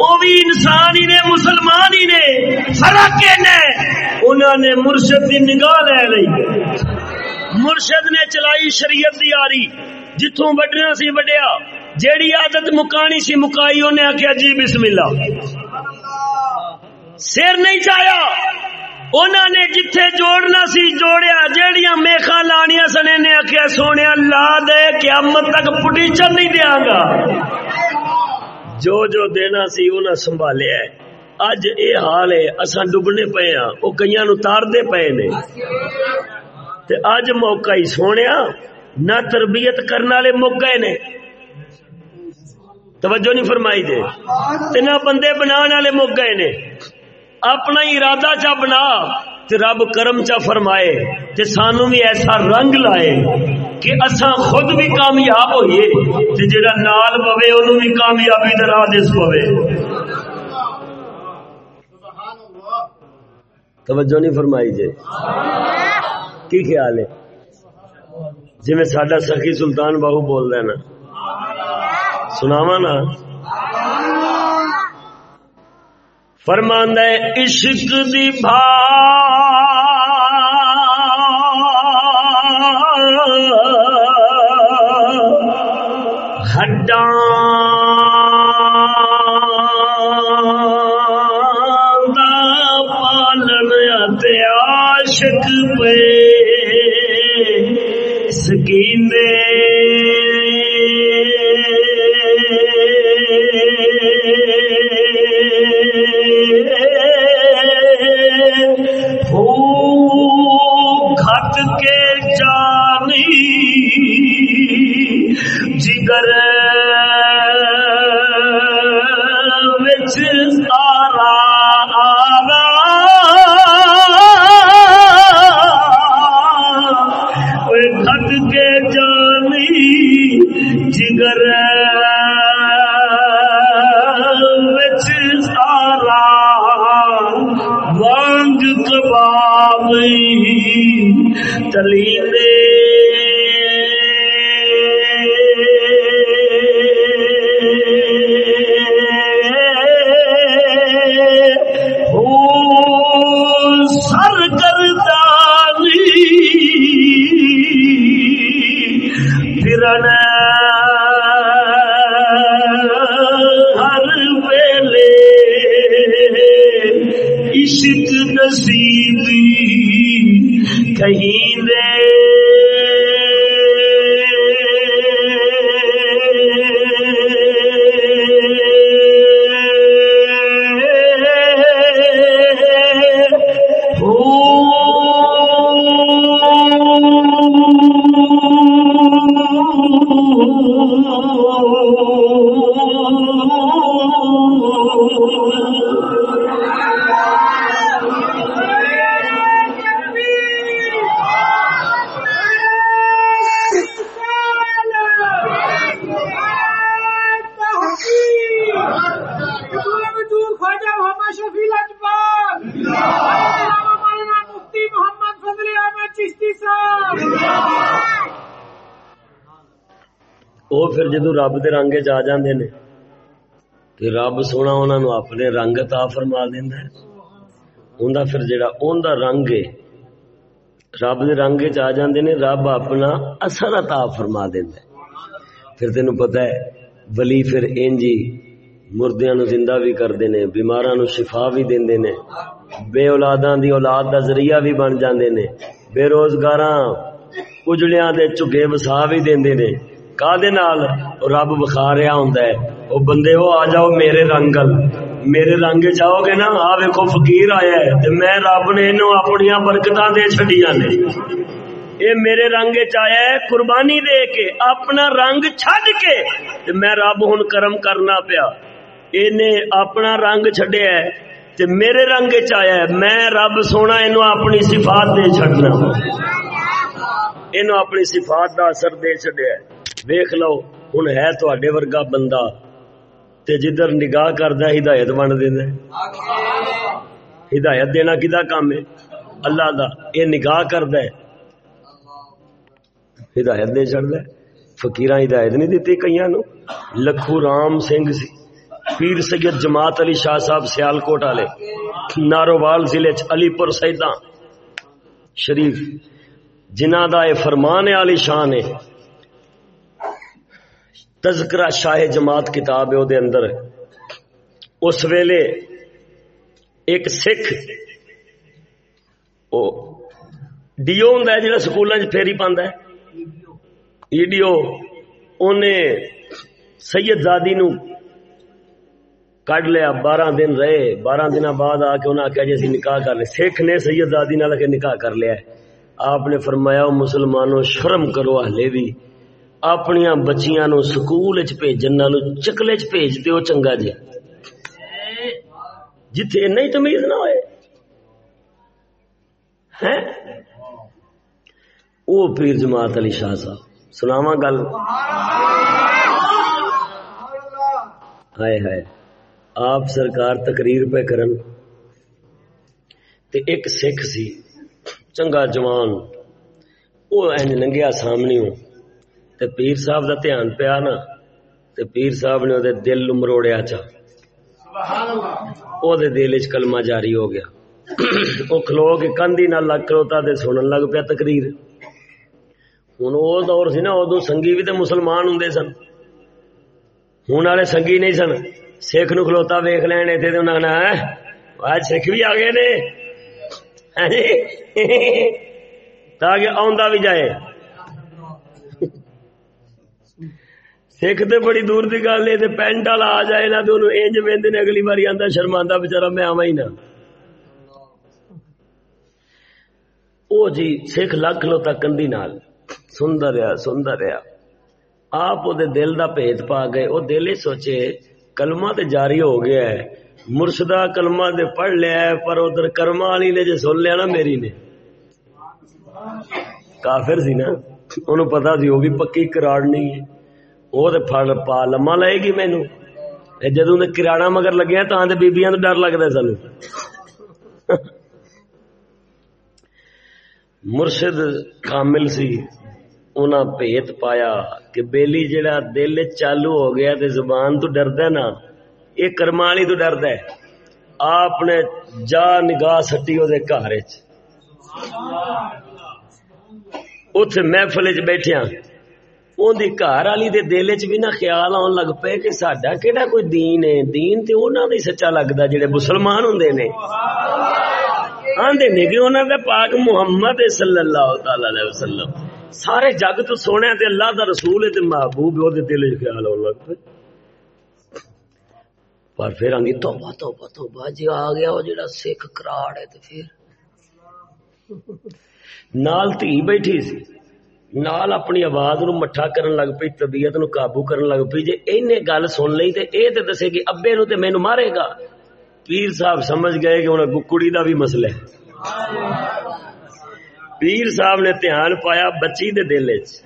وہ بھی انسان ہی نے، مسلمان ہی نے فرق نے انہوں نے مرشد دی نگاہ لے لئی مرشد نے چلائی شریعت دی آری۔ جتوں وڈنا سی وڈیا، جیڑی عادت مکانی سی مکائی، انہیں آخیا جی بسم اللہ سر نہیں چایا۔ انہوں نے جتھے جوڑنا سی جوڑیا، جیڑیاں میخا لانیا سنے نے آخیا سونے لا دے، قیامت تک پٹی نہیں دیا گا۔ جو جو دینا سی انہیں سنبھالیا ہے۔ اج اے حال ہے، اساں ڈبنے پے ہاں وہ کئی نو تار دے پے نے۔ تے اج موقع ہی سونے نہ تربیت کرنے والے موقع نے۔ توجہ نہیں فرمائی دے۔ تے نہ بندے بنا والے موقع نے۔ اپنا ارادہ چا بنا تے رب کرم چا فرمائے تے سانو بھی ایسا رنگ لائے کہ اساں خود بھی کامیاب ہوئیے تے جڑا نال پوے انہوں بھی کامیابی درا دس پوے توجہ نہیں فرمائی جے کی خیال ہے۔ جی میں ساڈا سخی سلطان باہو بول دینا نا۔ سناوا نا۔ فرماندہ عشق دی بھا جدو رب دے رنگ چ جاندے نے تے رب سونا انہاں نو اپنے رنگ عطا فرما دیندا ہے اوندا پھر جڑا اوندا رنگ ہے رب دے رنگ چ آ جاندے نے رب اپنا اثر عطا فرما دیندا ہے پھر تینو پتہ ہے ولی پھر انجی مردیاں نو زندہ بھی کردے نے بیماراں نو شفا بھی دیندے نے بے اولاداں دی اولاد دا ذریعہ بھی بن جاندے نے بے روزگاراں اجڑیاں دے چگے وسا بھی دیندے نے کا رب بخا رہا ہوں وہ بندے وہ آ جاؤ میرے رنگ میرے رنگ جاؤ گے نا، آ ویکو فقیر آیا ہے تے میں رب نے انہوں اپنی برکت دے چڈیا نے۔ اے میرے رنگ چیا ہے، قربانی دے کے، اپنا رنگ چھڈ کے۔ تے میں رب ہوں کرم کرنا پیا۔ اپنا رنگ چڈیا ہے، تے میرے رنگ چیا ہے۔ میں رب سونا انہوں اپنی صفات دے چڈنا انہوں اپنی صفات دا اثر دے چڈیا ہے۔ ویخ لو ہوں ہے تے ورگا بندہ تے جدھر نگاہ کردا ہدایت بن دینا ہدایت دینا کدا کام ہے اللہ دا یہ نگاہ کردا ہے ہدایت دے چڑھتا فقیر ہدایت نہیں دیتی کئی نو لکھو رام سنگھ سی پیر سید جماعت علی شاہ صاحب سیال کوٹ والے نارووال ضلع علی پور سیدا شریف جنہ دا اے فرمان ہے علی شان ہے تذکرہ شاہ جماعت کتاب ہے اندر۔ اس ویلے ایک سکھ ڈیو ہوں جا سکول پھیری پہ ایڈیو۔ انہیں سید زادی نو کڈ لیا بارہ دن رہے۔ بارہ دن بعد آ کے انہیں آخیا جی اسی نکاح کر لے۔ سکھ نے سید زادی نال کے نکاح کر لیا آپ نے فرمایا مسلمانوں شرم کرو ہلے بھی۔ اپنی بچیاں نو سکول چیجن چکلے چیج دو چنگا جی۔ جتھے نہیں تمیز نہ ہوئے۔ وہ پیر جماعت علی شاہ صاحب سناوا گل۔ ہائے ہائے، آپ سرکار تقریر پہ کرن۔ تے ایک سکھ سی، چنگا جوان وہ این ننگیا سامنے ہوں تے پیر صاحب دا دھیان پیا نا، تے پیر صاحب نے وہ دل مروڑیا چا۔ وہ دل چ کلمہ جاری ہو گیا۔ وہ کھلو کے کندھی نہ لگ کروتا تے سنن لگ پیا تقریر۔ ہوں وہ دور سی نا ادو سنگھی بھی تو مسلمان ہوں سن۔ ہوں والے سنگھی نہیں سن۔ سکھ نو کھلوتا ویخ لین اتنے تو انہیں آج سکھ بھی آ گئے نے؟ تاکہ آ بھی جائے۔ سکھ تو بڑی دور کی گل ہے پینٹ والا آ جائے نہ تو انج وہدے نے اگلی باری آتا شرما بچارا میں آوا ہی نہ وہ جی سکھ لکھ لو تا کندی نال سندر رہا سندر رہا آپ وہ دل دا پیت پا گئے وہ دل ہی سوچے کلمہ تے جاری ہو گیا ہے مرشدہ کلمہ تے پڑھ لیا ہے پر ادھر کرما والی نے جی سن لیا نا میری نے کافر سی نا انہوں پتا سی وہ بھی پکی کراڑ نہیں ہے وہ تو پھڑ پا لما لائے گی مینو جدو کراڑا مگر لگیا تو بیبیاں تو ڈر لگتا سن مرشد کامل سی انہاں پیت پایا کہ بیلی جڑا دل چالو ہو گیا تے زبان تو ڈردا نا یہ کرمالی تو ڈردا ہے آپ نے جا نگاہ سٹی وہ گھر اتے محفل چ بیٹھیا اندی گھر والی دے دل چ بھی نہ خیال آن لگ پے کہ ساڈا کہڑا کوئی دین ہے؟ دین تے انہاں دا سچا لگدا جڑے مسلمان ہوندے نے۔ آندے نے کہ انہاں دے پاک محمد صلی اللہ تعالی علیہ وسلم۔ سارے جگ تو سونے تے اللہ دا رسول ہے تے محبوب او دے دل وچ خیال آن لگ پے۔ پر پھر آندی، توبہ توبہ توبہ جی آ گیا او جڑا سکھ کراڑ ہے تے پھر۔ نال تھی بیٹھی سی۔ نال اپنی آواز نو مٹھا کرن لگ پئی طبیعت نو قابو کرن لگ پئی جے اینے گل سن لئی تے اے تے دسے کہ ابے نو تے مینوں مارے گا پیر صاحب سمجھ گئے کہ انہیں کڑی دا بھی مسئلہ ہے پیر صاحب نے دھیان پایا بچی دے دل چ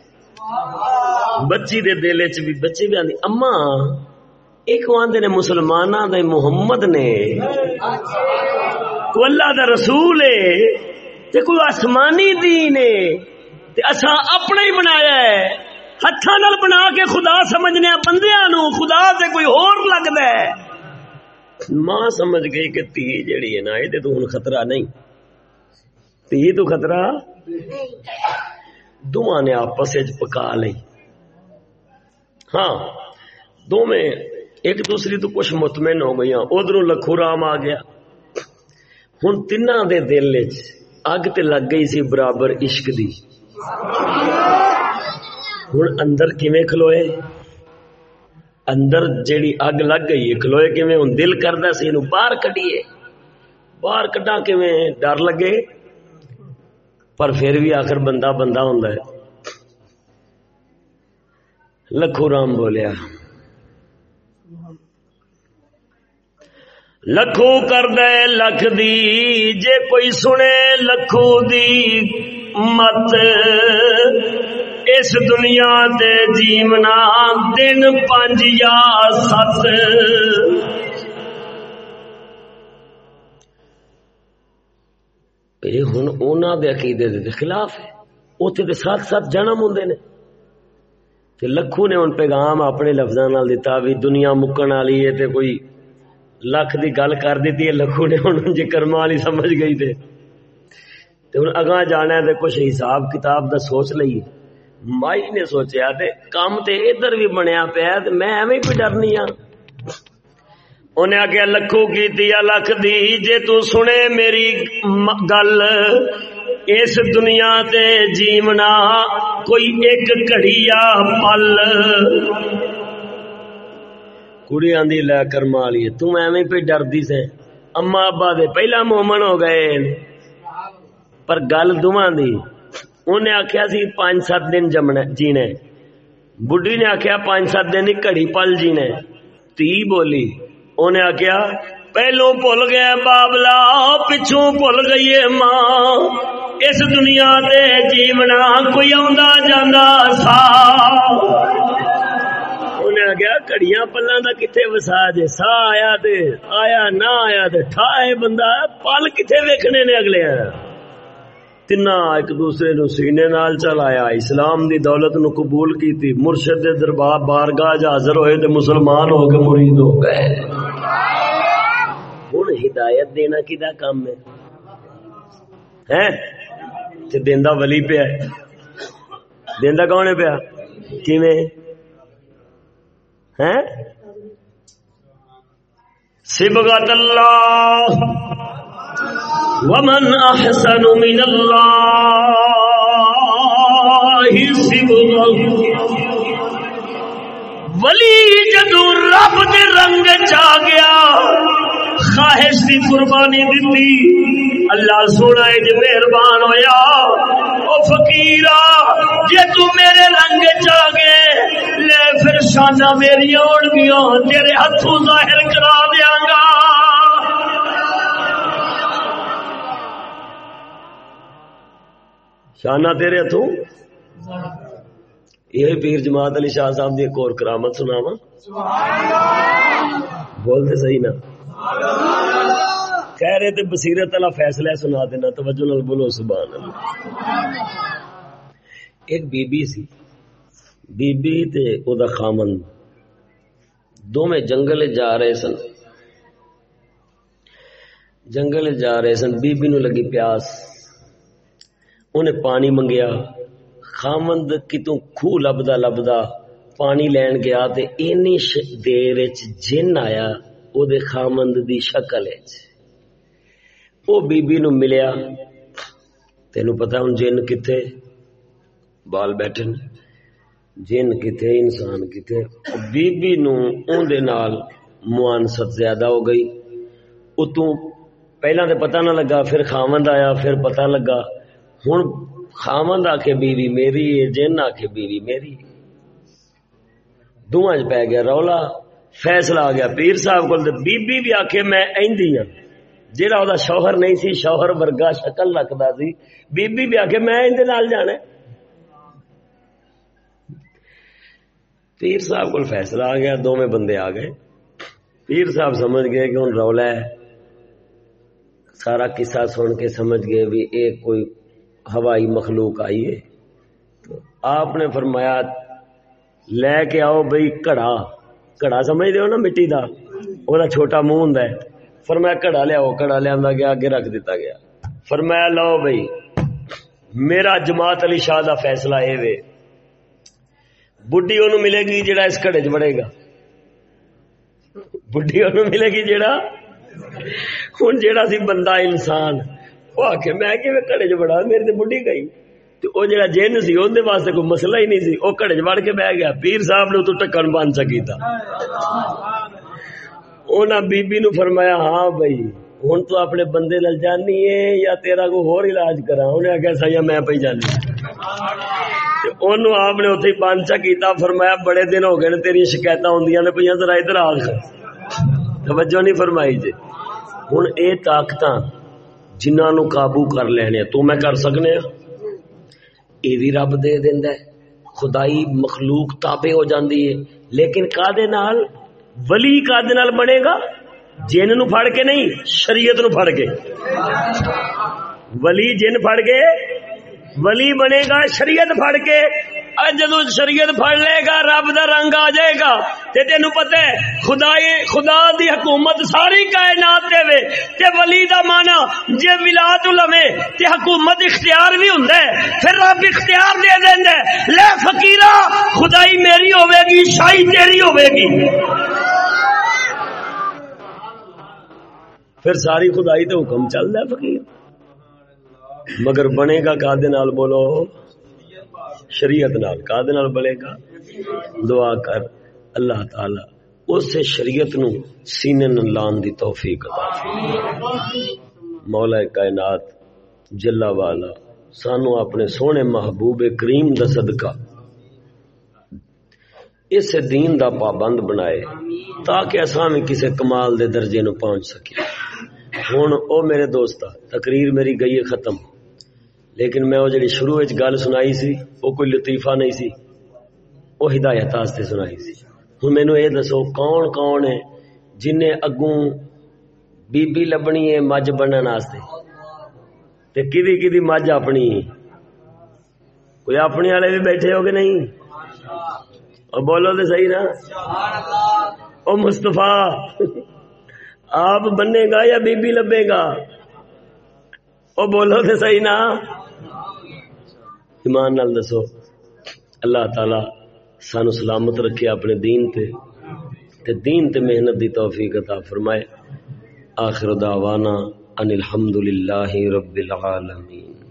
بچی دے دل چ بھی بچی بھی آندی اما ایک آندے نے مسلماناں دے محمد نے کو اللہ دا رسول ہے تے کوئی آسمانی دین ہے تے اساں اپنا ہی بنایا ہے۔ ہتھاں نال بنا کے خدا سمجھنے بندیاں نو خدا تے کوئی ہور لگدا ہے۔ ماں سمجھ گئی کہ تی جڑی ہے نا یہ تو ہوں خطرہ نہیں۔ تی تو خطرہ؟ دونوں نے آپس پکا لی ہاں دو میں ایک دوسری تو کچھ مطمئن ہو گئی ادھر لکھو رام آ گیا۔ ہوں تین دے دل اگ تے لگ گئی سی برابر عشق دی۔ ہوں اندر کیویں کھلوئے اندر جیڑی اگ لگ گئی ہے کھلوئے کیویں ہوں دل کردا سی اینو باہر کڈیے باہر کڈا کیویں ڈر لگے پر پھر بھی آخر بندہ بندہ ہوندا ہے لکھو رام بولیا لکھو کر دے لکھ دی جے کوئی سنے لکھو دی مت اس دنیا دے جیمنا دن پانچ یا ست یہ ہوں اونا دے عقیدے دے خلاف ہے۔ اتنے تو سات سات جنم ہوں نے۔ تے لکھو نے ان پیغام اپنے لفظوں نال دیتا بھی دنیا مکن والی ہے تے کوئی لکھ دی گل کر دیتی ہے۔ لکھو نے ہوں جی کرما والی سمجھ گئی تے۔ ہوں اگاں جانا ہے تے کچھ حساب کتاب دا سوچ لئیے۔ مائی نے سوچیا تے کام تے ادھر بھی بنیا پیا تے میں ایویں کوئی ڈرنی ہاں۔ انہیں آخیا لکھو کی دیا لکھ دی جے تو سنے میری گل۔ اس دنیا تے جیونا کوئی ایک کڑیا پل۔ کڑی آدھی لے کر مالی تم ایویں پہ ڈردی سے اما ابا دے پہلا مومن ہو گئے۔ پر گل دونوں دی۔ انہیں آخیا سی پانچ سات دن جمنا جینے۔ بڈی نے آخیا پانچ سات دن ہی کڑی پل جینے۔ تی بولی۔ انہیں آخیا پہلو بھول گیا بابلا، پچھوں بھول گئی ماں۔ اس دنیا دے جیونا کوئی آندا جاندا سا۔ انہیں گیا کڑیاں پلاں دا کتے وسا جے سا آیا تے آیا نہ آیا تے ٹھائے بندہ، پل کتے ویکھنے نے اگلے آیا۔ تنا ایک دوسرے نو سینے نال چلایا اسلام دی دولت نو قبول کیتی مرشد دے دربار بارگاہ ج حاضر ہوئے تے مسلمان ہو کے مرید ہو گئے ہن ہدایت دینا کدا کام ہے ہیں تے دیندا ولی پیا ہے دیندا کون ہے پیا کیویں ہیں سبغت اللہ ومن احسن من اللہ سبغا ولی جدو رب دے رنگ چا گیا خواہش دی قربانی دیتی۔ اللہ سونا جی مہربان ہویا۔ او فقیرا، جے تو میرے رنگ چا گئے لے پھر شانہ میری اوڑ گیا تیرے ہاتھوں ظاہر کرا دیاں گا۔ شانہ تیرے ہاتھوں یہ پیر جماعت علی شاہ صاحب دی ایک اور کرامت سناوا بولتے صحیح نا؟ کہہ رہے تھے بصیرت اللہ فیصلہ سنا دینا، توجہ نال بولو، سبحان اللہ۔ ایک بی بی سی۔ بی بی تے او دا خامن۔ دو میں جنگل جا رہے سن۔ جنگل جا رہے سن بی بی نو لگی پیاس۔ انہیں پانی منگیا۔ خامند کتوں خوہ لبدا لبدا پانی لین گیا تے اینی دیر جن آیا، او خامند دی شکل او بی بی نو ملیا۔ تینو پتا ہوں جن کتے بال بیٹھن۔ جن کتے انسان کتے بی بی نو اون دے نال موانست زیادہ ہو گئی۔ او تو پہلا تے پتہ نہ لگا، پھر خامند آیا، پھر پتہ لگا۔ ہوں خامند آ کے بیوی میری ہے، جن آ کے بیوی میری دونوں چ پی گیا رولا، فیصلہ آ گیا پیر صاحب کو بی بی بھی آ کے میں ایندی ہوں جہاں وہ شوہر نہیں سی، شوہر ورگا شکل رکھتا سی۔ بی بی بھی آ کے میں اندر نال جانا پیر صاحب کو فیصلہ آ گیا دونوں بندے آ گئے۔ پیر صاحب سمجھ گئے کہ ہوں رولا ہے۔ سارا قصہ سن کے سمجھ گئے بھی ایک کوئی ہوائی مخلوق آئی ہے۔ تو آپ نے فرمایا، لے کے آؤ بھائی کڑا کڑا سمجھ دو نا مٹی دا؟ وہ چھوٹا منہ ہوں فرمایا کڑا لیا کڑا لیا گیا، اگے رکھ دیتا گیا۔ فرمایا، لو بھائی میرا جماعت علی شاہ دا فیصلہ یہ وے۔ بڈی انہوں ملے گی جڑا اس کڑے چ بڑے گا۔ بڈی انہوں ملے گی جڑا ہوں جڑا سی بندہ انسان۔ وہ آ کے میں کہ کڑے چ بڑا میرے تو بڈھی گئی۔ وہ جڑا جن سی اندر واسطے کوئی مسئلہ ہی نہیں سی۔ وہ کڑے چ بڑھ کے بہ گیا۔ پیر صاحب نے تو ٹکن بن سکی تھا بی بی نو فرمایا ہاں بھائی ہوں تو اپنے بندے نل جانی ہے یا تیرا کوئی ہور علاج کرا انہیں آخیا سیا میں پہ جانی آپ نے اتنے بانچا کیتا فرمایا، بڑے دن ہو گئے تیری شکایت ہوں پہ ذرا ادھر آ توجہ نہیں فرمائی جی۔ ہوں یہ طاقت جنہوں قابو کر لینے تو میں کر سکنے ہاں؟ یہ بھی رب دے دینا خدائی مخلوق تابے ہو جاندی ہے۔ لیکن کا دے نال؟ ولی کا دے نال بنے گا؟ جن نو پھڑ کے نہیں، شریعت نو پھڑ کے۔ ولی جن پھڑ کے، ولی بنے گا، شریعت پھڑ کے۔ جدو شریعت پڑ لے گا، رب دا رنگ آ جائے گا، تے تینو پتہ ہے خدا خدا دی حکومت ساری کائنات دے وے، تے ولی دا مانا جے ملا تو لوے تے حکومت اختیار بھی ہوندا ہے، پھر رب اختیار دے دیندا ہے۔ لے فقیرا، خدائی میری ہوے گی، شاہی تیری ہوے گی۔ پھر ساری خدائی تے حکم چلدا ہے فقیر؟ مگر بنے گا کا دے نال بولو؟ شریعت نال کا نال بنے گا۔ دعا کر اللہ تعالی اس سے شریعت نو سینے لان دی توفیق عطا مولا کائنات جلا والا، سانو اپنے سونے محبوب کریم دا صدقہ اس دین دا پابند بنائے تاکہ اساں بھی کسے کمال دے درجے نو پہنچ سکے۔ ہن او میرے دوستا تقریر میری گئی ہے ختم۔ لیکن میں وہ جڑی شروع وچ گل سنائی سی، وہ کوئی لطیفہ نہیں سی، وہ ہدایت واسطے سنائی سی۔ ہن مینوں یہ دسو، کون کون ہے جن نے اگوں بی بی لبنی ہے مجھ بنن واسطے؟ تے کدی کدی مجھ اپنی؟ کوئی اپنے والے بھی بیٹھے ہو کہ نہیں؟ اور بولو تو صحیح نا؟ او مستفا آپ بنے گا یا بی بی لبے گا؟ او بولو تو صحیح نا؟ ایمان نال دسو، اللہ تعالی سانو سلامت رکھے اپنے دین تے تے دین تے محنت دی توفیق عطا فرمائے۔ آخر دعوانا ان الحمدللہ رب العالمین۔